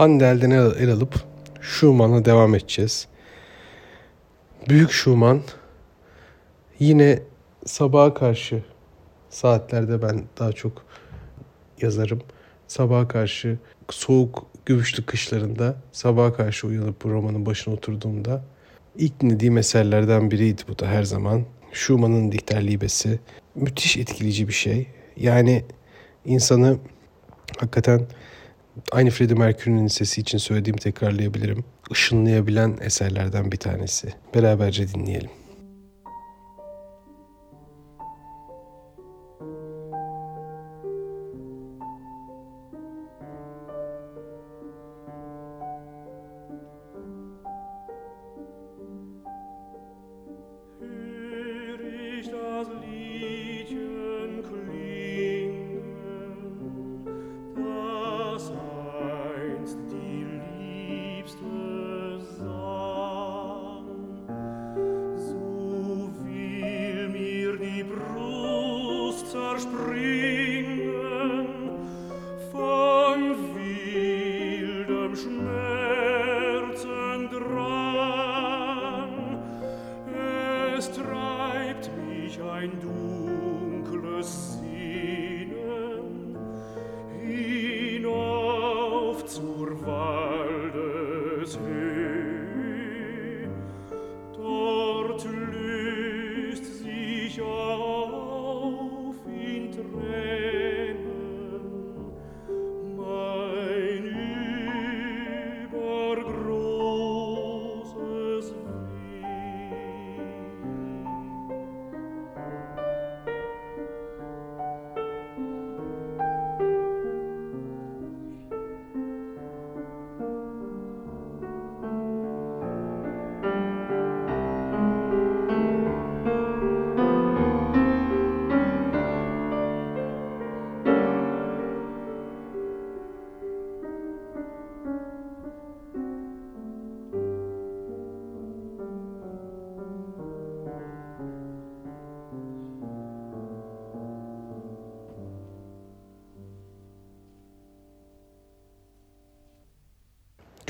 A: Hande elden el, el alıp Schumann'a devam edeceğiz. Büyük Schumann yine sabaha karşı saatlerde ben daha çok yazarım. Sabaha karşı soğuk gümüşlü kışlarında sabaha karşı uyanıp bu romanın başına oturduğumda ilk dinlediğim eserlerden biriydi bu da her zaman. Schumann'ın Dichterliebesi. Müthiş etkileyici bir şey. Yani insanı hakikaten aynı Freddie Mercury'nin sesi için söylediğimi tekrarlayabilirim. Işınlayabilen eserlerden bir tanesi. Beraberce dinleyelim.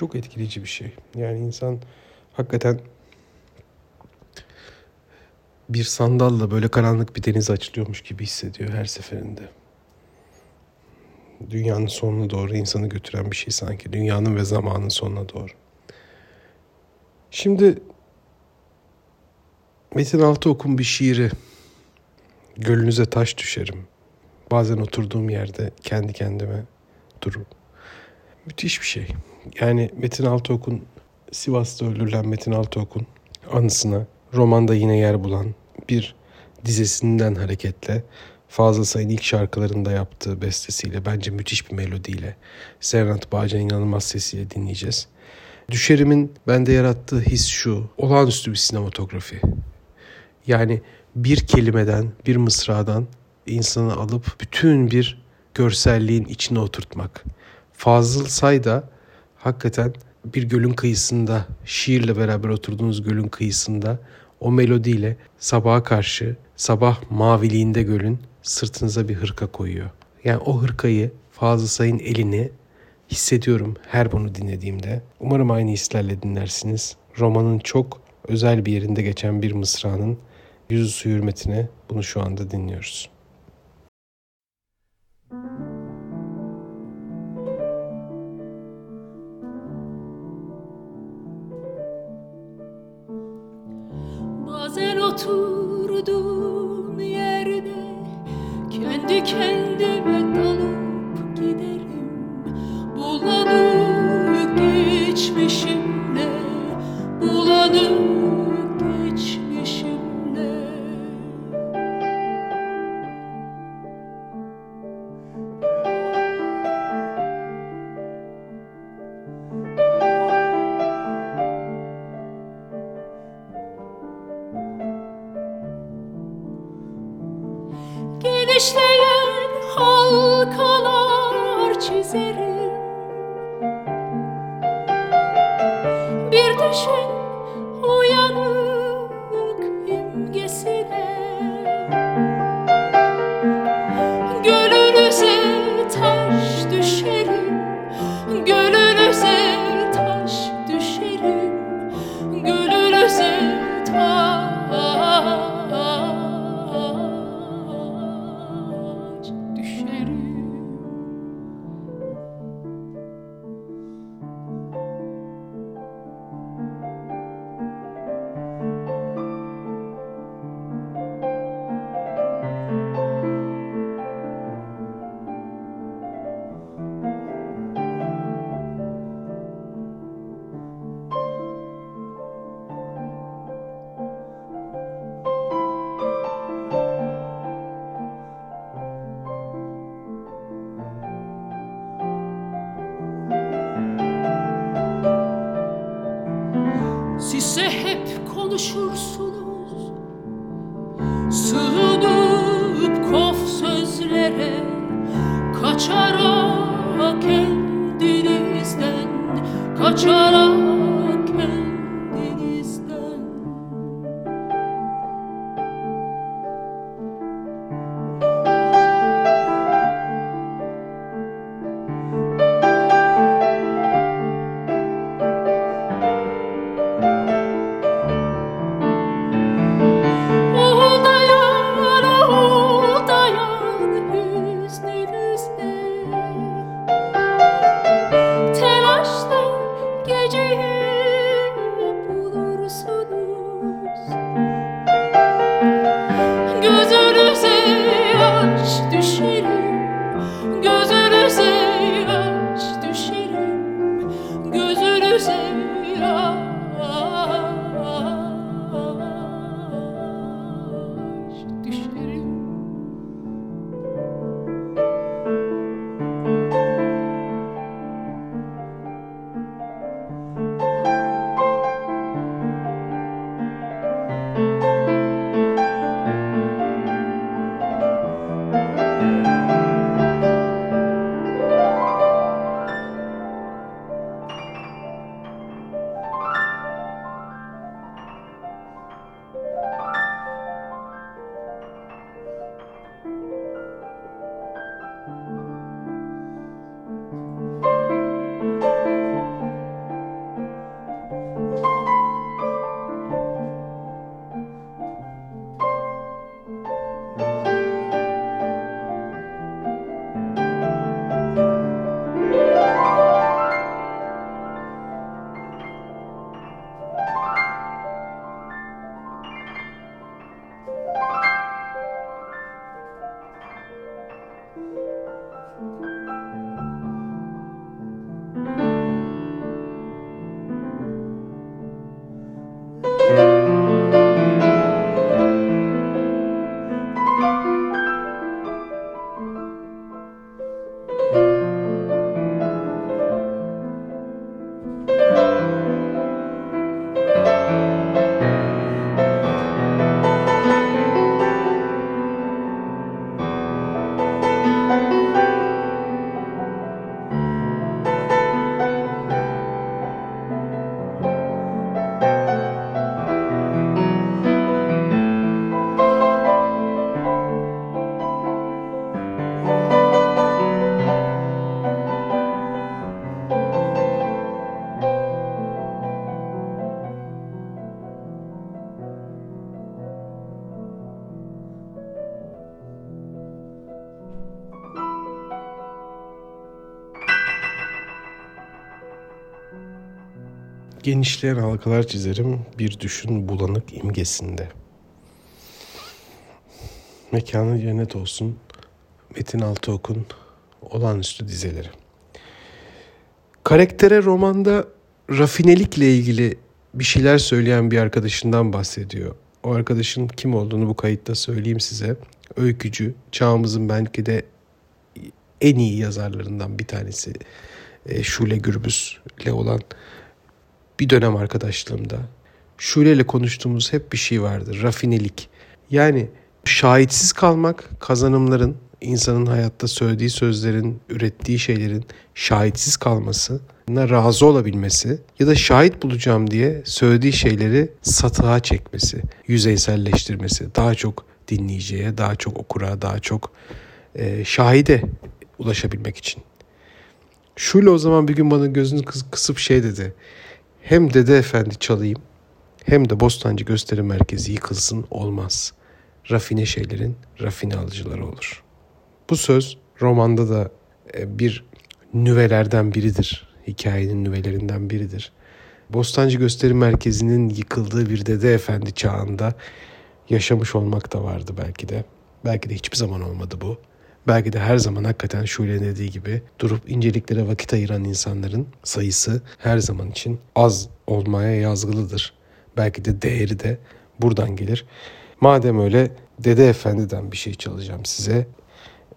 A: Çok etkileyici bir şey. Yani insan hakikaten bir sandalla böyle karanlık bir denize açılıyormuş gibi hissediyor her seferinde. Dünyanın sonuna doğru insanı götüren bir şey sanki. Dünyanın ve zamanın sonuna doğru. Şimdi Metin Altıok'un bir şiiri Gölünüze taş düşerim. Bazen oturduğum yerde kendi kendime dururum. Müthiş bir şey. Yani Metin Altıok'un Sivas'ta öldürülen Metin Altıok'un anısına romanda yine yer bulan bir dizesinden hareketle Fazıl Say'ın ilk şarkılarında yaptığı bestesiyle bence müthiş bir melodiyle Serhat Bağcan inanılmaz sesiyle dinleyeceğiz. Düşerim'in bende yarattığı his şu. Olağanüstü bir sinematografi. Yani bir kelimeden, bir mısradan insanı alıp bütün bir görselliğin içine oturtmak. Fazıl Say da hakikaten bir gölün kıyısında, şiirle beraber oturduğunuz gölün kıyısında o melodiyle sabaha karşı, sabah maviliğinde gölün sırtınıza bir hırka koyuyor. Yani o hırkayı Fazıl Say'ın elini hissediyorum her bunu dinlediğimde. Umarım aynı hislerle dinlersiniz. Romanın çok özel bir yerinde geçen bir mısranın yüzü hürmetine bunu şu anda dinliyoruz.
H: Genişleyen halkalar çizerim bir düşün
A: bulanık imgesinde. Mekanı cennet olsun. Metin Altıok'un olağanüstü dizeleri. Karaktere romanda rafinelikle ilgili bir şeyler söyleyen bir arkadaşından bahsediyor. O arkadaşın kim olduğunu bu kayıtta söyleyeyim size. Öykücü, çağımızın belki de en iyi yazarlarından bir tanesi. E, Şule Gürbüz'le olan bir dönem arkadaşlığımda Şule ile konuştuğumuz hep bir şey vardır. Rafinelik. Yani şahitsiz kalmak kazanımların, insanın hayatta söylediği sözlerin, ürettiği şeylerin şahitsiz kalmasına razı olabilmesi ya da şahit bulacağım diye söylediği şeyleri satığa çekmesi, yüzeyselleştirmesi, daha çok dinleyiciye, daha çok okura, daha çok e, şahide ulaşabilmek için. Şule o zaman bir gün bana gözünü kıs- kısıp şey dedi. Hem Dede Efendi çalayım hem de Bostancı Gösteri Merkezi yıkılsın olmaz. Rafine şeylerin rafine alıcıları olur. Bu söz romanda da e, bir nüvelerden biridir. Hikayenin nüvelerinden biridir. Bostancı Gösteri Merkezi'nin yıkıldığı bir Dede Efendi çağında yaşamış olmak da vardı belki de. Belki de hiçbir zaman olmadı bu. Belki de her zaman hakikaten Şule'nin dediği gibi durup inceliklere vakit ayıran insanların sayısı her zaman için az olmaya yazgılıdır. Belki de değeri de buradan gelir. Madem öyle Dede Efendi'den bir şey çalacağım size.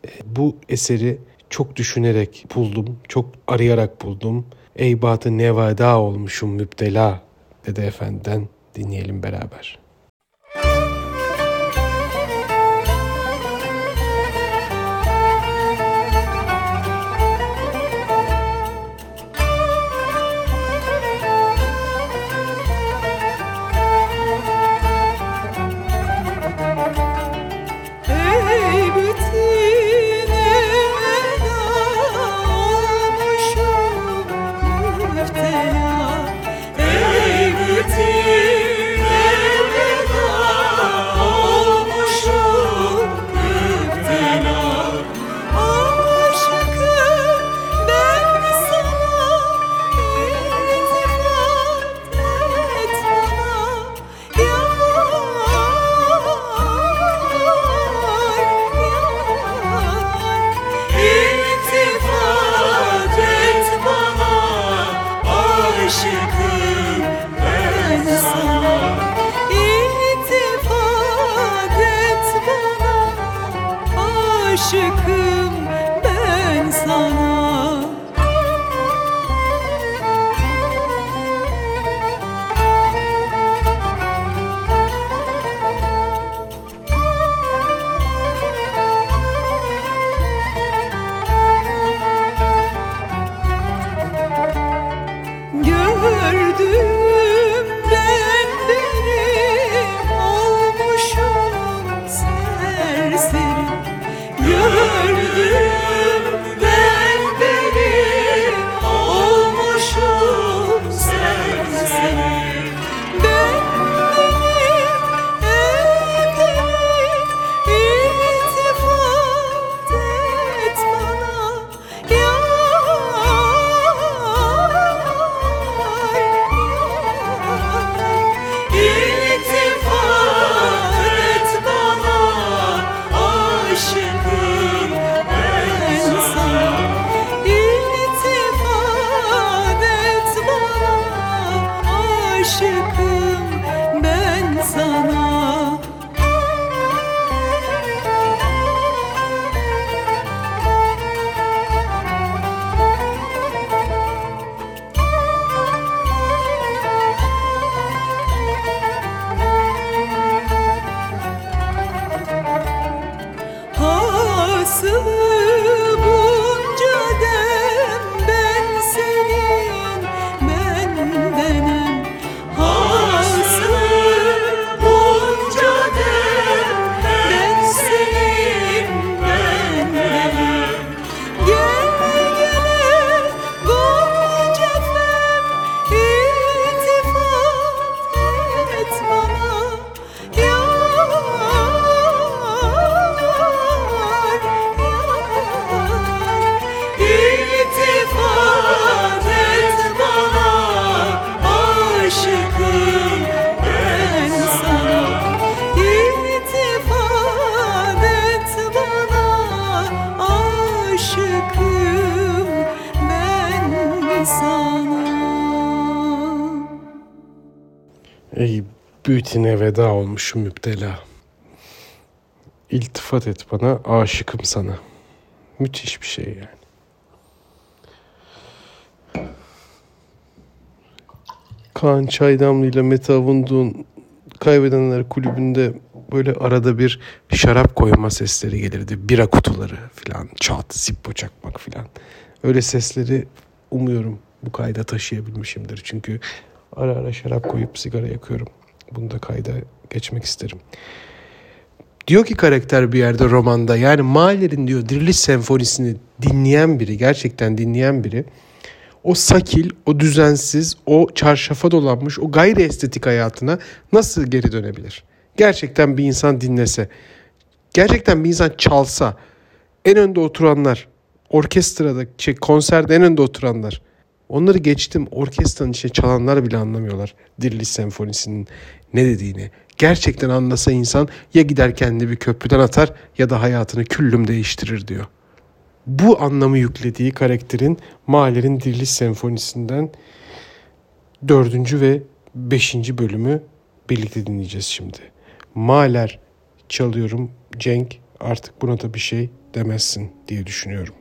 A: E, Bu eseri çok düşünerek buldum, çok arayarak buldum. Ey batı nevada olmuşum müptela Dede Efendi'den
I: dinleyelim beraber. Veda olmuşum müptela. İltifat et bana, aşıkım sana. Müthiş bir şey yani. Kaan Çaydamlı ile Mete Avunduğ'un Kaybedenler Kulübü'nde böyle arada bir şarap koyma sesleri gelirdi. Bira kutuları filan, çat, zippo çakmak filan. Öyle sesleri umuyorum bu kayda taşıyabilmişimdir. Çünkü ara ara şarap koyup sigara yakıyorum. Bunu da kayda geçmek isterim. Diyor ki karakter bir yerde romanda yani Mahler'in diyor Diriliş Senfonisi'ni dinleyen biri, gerçekten dinleyen biri o sakil, o düzensiz, o çarşafa dolanmış, o gayri estetik hayatına nasıl geri dönebilir? Gerçekten bir insan dinlese, gerçekten bir insan çalsa, en önde oturanlar, orkestrada, şey, konserde en önde oturanlar, onları geçtim orkestranın içine çalanlar bile anlamıyorlar Diriliş Senfonisi'nin ne dediğini. Gerçekten anlasa insan ya gider kendini bir köprüden atar ya da hayatını küllüm değiştirir diyor bu anlamı yüklediği karakterin Mahler'in Diriliş Senfonisi'nden dördüncü ve beşinci bölümü birlikte dinleyeceğiz şimdi. Mahler çalıyorum Cenk artık buna da bir şey demezsin diye düşünüyorum.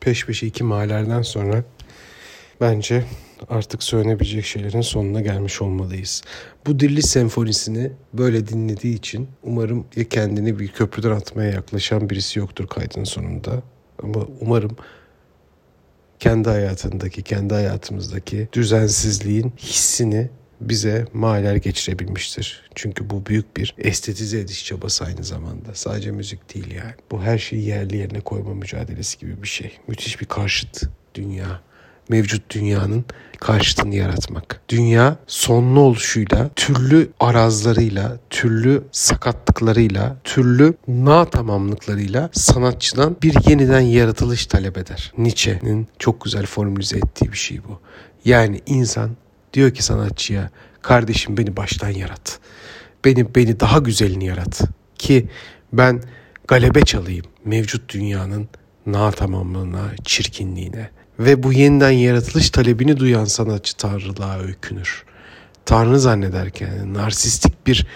A: Peş peşe iki mahallerden sonra bence artık söylenebilecek şeylerin sonuna gelmiş olmalıyız. Bu Diriliş Senfonisi'ni böyle dinlediği için umarım ya kendini bir köprüden atmaya yaklaşan birisi yoktur kaydın sonunda. Ama umarım kendi hayatındaki, kendi hayatımızdaki düzensizliğin hissini bize mahaller geçirebilmiştir. Çünkü bu büyük bir estetize ediş çabası aynı zamanda. Sadece müzik değil yani. Bu her şeyi yerli yerine koyma mücadelesi gibi bir şey. Müthiş bir karşıt dünya mevcut dünyanın karşıtını yaratmak. Dünya sonlu oluşuyla, türlü arazlarıyla, türlü sakatlıklarıyla, türlü na tamamlıklarıyla sanatçıdan bir yeniden yaratılış talep eder. Nietzsche'nin çok güzel formülize ettiği bir şey bu. Yani insan diyor ki sanatçıya, kardeşim beni baştan yarat. Beni beni daha güzelini yarat ki ben galebe çalayım mevcut dünyanın na tamamlığına, çirkinliğine ve bu yeniden yaratılış talebini duyan sanatçı tanrılığa öykünür. Tanrı zannederken narsistik bir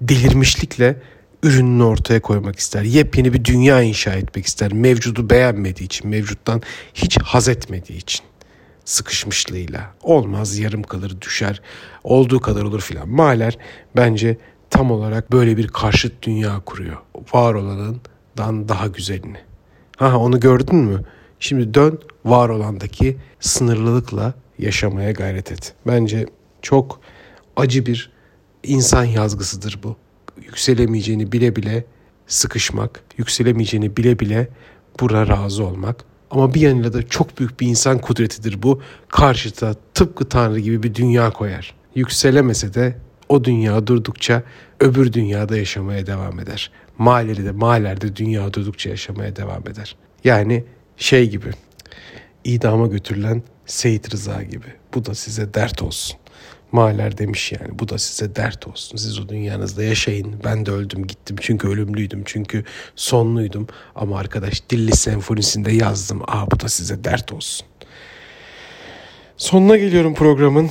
A: delirmişlikle ürününü ortaya koymak ister. Yepyeni bir dünya inşa etmek ister. Mevcudu beğenmediği için, mevcuttan hiç haz etmediği için sıkışmışlığıyla. Olmaz yarım kalır düşer olduğu kadar olur filan. Mahler bence tam olarak böyle bir karşıt dünya kuruyor. Var olanından daha güzelini. Ha onu gördün mü? Şimdi dön var olandaki sınırlılıkla yaşamaya gayret et. Bence çok acı bir insan yazgısıdır bu. Yükselemeyeceğini bile bile sıkışmak, yükselemeyeceğini bile bile buna razı olmak. Ama bir yanıyla da çok büyük bir insan kudretidir bu. Karşıda tıpkı Tanrı gibi bir dünya koyar. Yükselemese de o dünya durdukça öbür dünyada yaşamaya devam eder. Mahalleri de mahallerde dünya durdukça yaşamaya devam eder. Yani şey gibi idama götürülen Seyit Rıza gibi. Bu da size dert olsun. Mahaller demiş yani bu da size dert olsun. Siz o dünyanızda yaşayın. Ben de öldüm gittim çünkü ölümlüydüm. Çünkü sonluydum. Ama arkadaş Dilli Senfonisi'nde yazdım. Aa bu da size dert olsun. Sonuna geliyorum programın.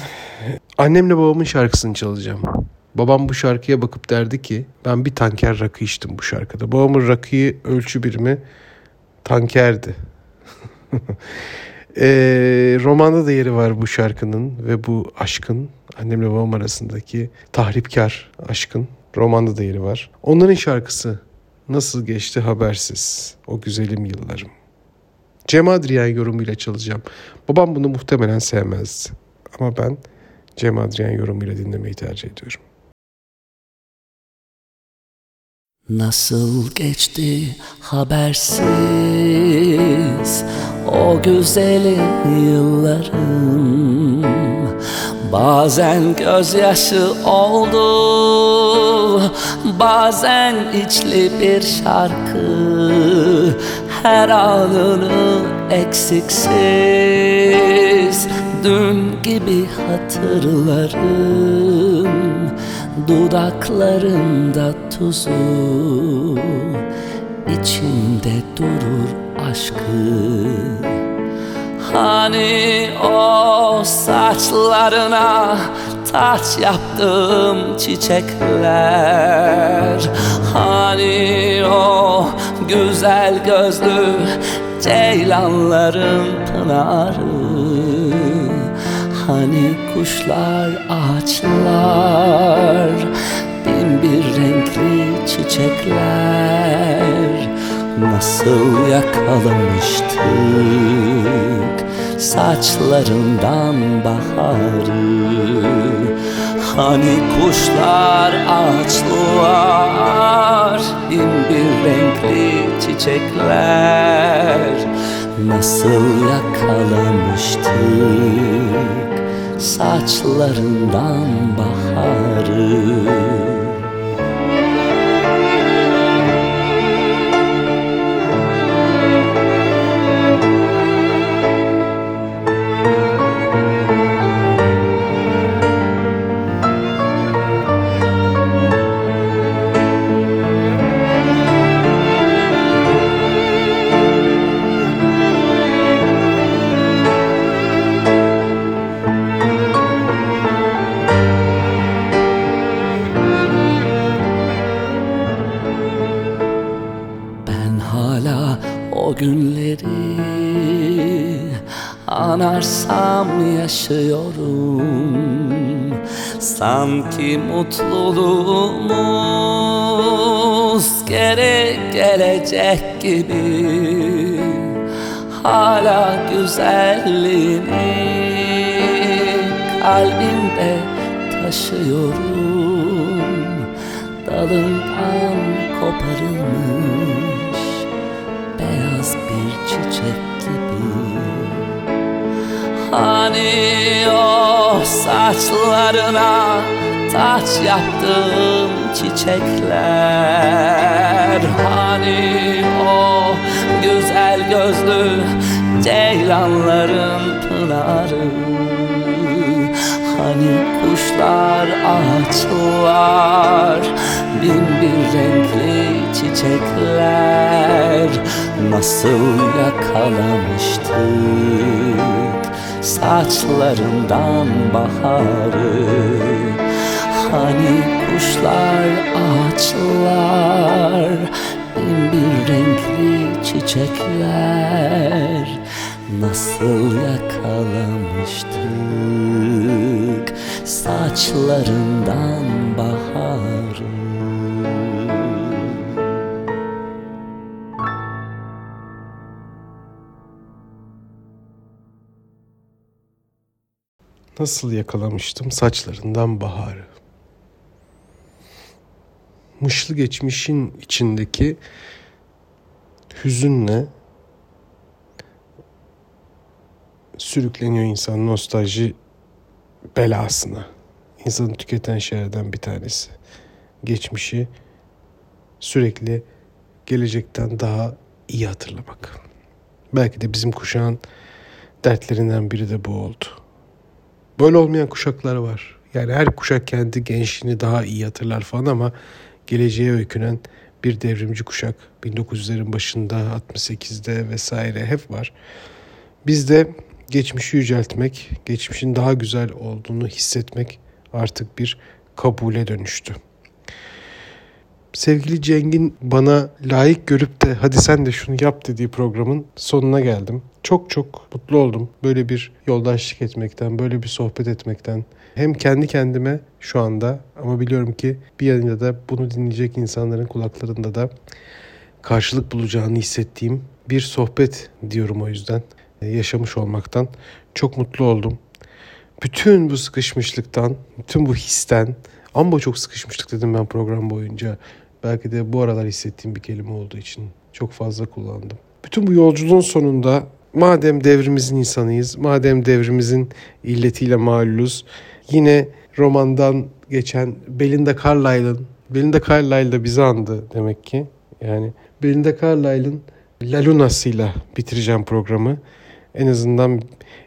A: Annemle babamın şarkısını çalacağım. Babam bu şarkıya bakıp derdi ki ben bir tanker rakı içtim bu şarkıda. Babamın rakıyı ölçü birimi tankerdi. e, romanda da yeri var bu şarkının ve bu aşkın annemle babam arasındaki tahripkar aşkın romanda da yeri var. Onların şarkısı nasıl geçti habersiz o güzelim yıllarım. Cem Adrian yorumuyla çalacağım. Babam bunu muhtemelen sevmezdi. Ama ben Cem Adrian yorumuyla dinlemeyi tercih ediyorum.
J: Nasıl geçti habersiz o güzelim yıllarım Bazen gözyaşı oldu bazen içli bir şarkı. Her anını eksiksiz dün gibi hatırlarım. Dudaklarında tuzu içimde durur aşkı Hani o saçlarına taç yaptığım çiçekler? Hani o güzel gözlü ceylanların pınarı? Hani kuşlar, ağaçlar Bin bir renkli çiçekler Nasıl yakalamıştık Saçlarından baharı? Hani kuşlar, ağaçlar Bin bir renkli çiçekler. Nasıl yakalamıştık saçlarından baharı günleri Anarsam yaşıyorum. Sanki mutluluğumuz geri gelecek gibi. Hala güzelliğini kalbimde taşıyorum. Dalından koparılmış çiçek gibi. Hani o saçlarına taç yaptığım çiçekler? Hani o güzel gözlü ceylanların pınarı? Hani kuşlar, ağaçlar Bin bir renkli çiçekler Nasıl yakalamıştık Saçlarından baharı? Hani kuşlar, ağaçlar bir renkli çiçekler. Nasıl yakalamıştık Saçlarından
A: Nasıl yakalamıştım saçlarından baharı. Mışlı geçmişin içindeki hüzünle sürükleniyor insan nostalji belasına. İnsanı tüketen şeylerden bir tanesi. Geçmişi sürekli gelecekten daha iyi hatırlamak. Belki de bizim kuşağın dertlerinden biri de bu oldu. Böyle olmayan kuşaklar var. Yani her kuşak kendi gençliğini daha iyi hatırlar falan ama geleceğe öykünen bir devrimci kuşak 1900'lerin başında 68'de vesaire hep var. Bizde geçmişi yüceltmek, geçmişin daha güzel olduğunu hissetmek artık bir kabule dönüştü. Sevgili Ceng'in bana layık görüp de hadi sen de şunu yap dediği programın sonuna geldim. Çok çok mutlu oldum böyle bir yoldaşlık etmekten, böyle bir sohbet etmekten. Hem kendi kendime şu anda ama biliyorum ki bir yanıyla da bunu dinleyecek insanların kulaklarında da karşılık bulacağını hissettiğim bir sohbet diyorum o yüzden. Yaşamış olmaktan çok mutlu oldum. Bütün bu sıkışmışlıktan, bütün bu histen, ama çok sıkışmışlık dedim ben program boyunca. Belki de bu aralar hissettiğim bir kelime olduğu için çok fazla kullandım. Bütün bu yolculuğun sonunda madem devrimizin insanıyız, madem devrimizin illetiyle maluluz, yine romandan geçen Belinda Carlisle'ın, Belinda Carlisle da bizi andı demek ki. Yani Belinda Carlisle'ın La Luna'sıyla bitireceğim programı. En azından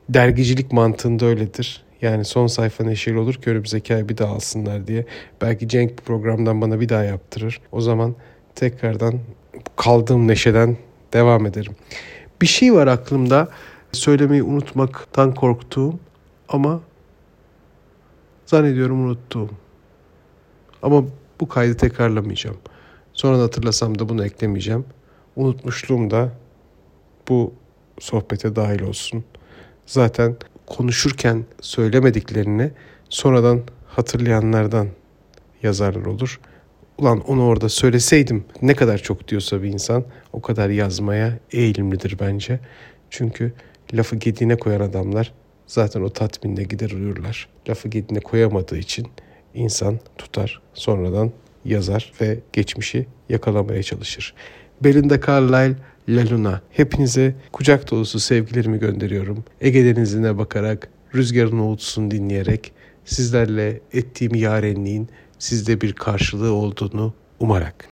A: dergicilik mantığında öyledir. Yani son sayfa neşeli olur ki önümüzdeki ay bir daha alsınlar diye. Belki Cenk bu programdan bana bir daha yaptırır. O zaman tekrardan kaldığım neşeden devam ederim. Bir şey var aklımda söylemeyi unutmaktan korktuğum ama zannediyorum unuttuğum. Ama bu kaydı tekrarlamayacağım. Sonra hatırlasam da bunu eklemeyeceğim. Unutmuşluğum da bu sohbete dahil olsun. Zaten konuşurken söylemediklerini sonradan hatırlayanlardan yazarlar olur. Ulan onu orada söyleseydim ne kadar çok diyorsa bir insan o kadar yazmaya eğilimlidir bence. Çünkü lafı gediğine koyan adamlar zaten o tatminle gider uyurlar. Lafı gediğine koyamadığı için insan tutar sonradan yazar ve geçmişi yakalamaya çalışır. Belinda Carlisle La Luna. Hepinize kucak dolusu sevgilerimi gönderiyorum. Ege Denizi'ne bakarak, rüzgarın uğultusunu dinleyerek, sizlerle ettiğim yarenliğin sizde bir karşılığı olduğunu umarak.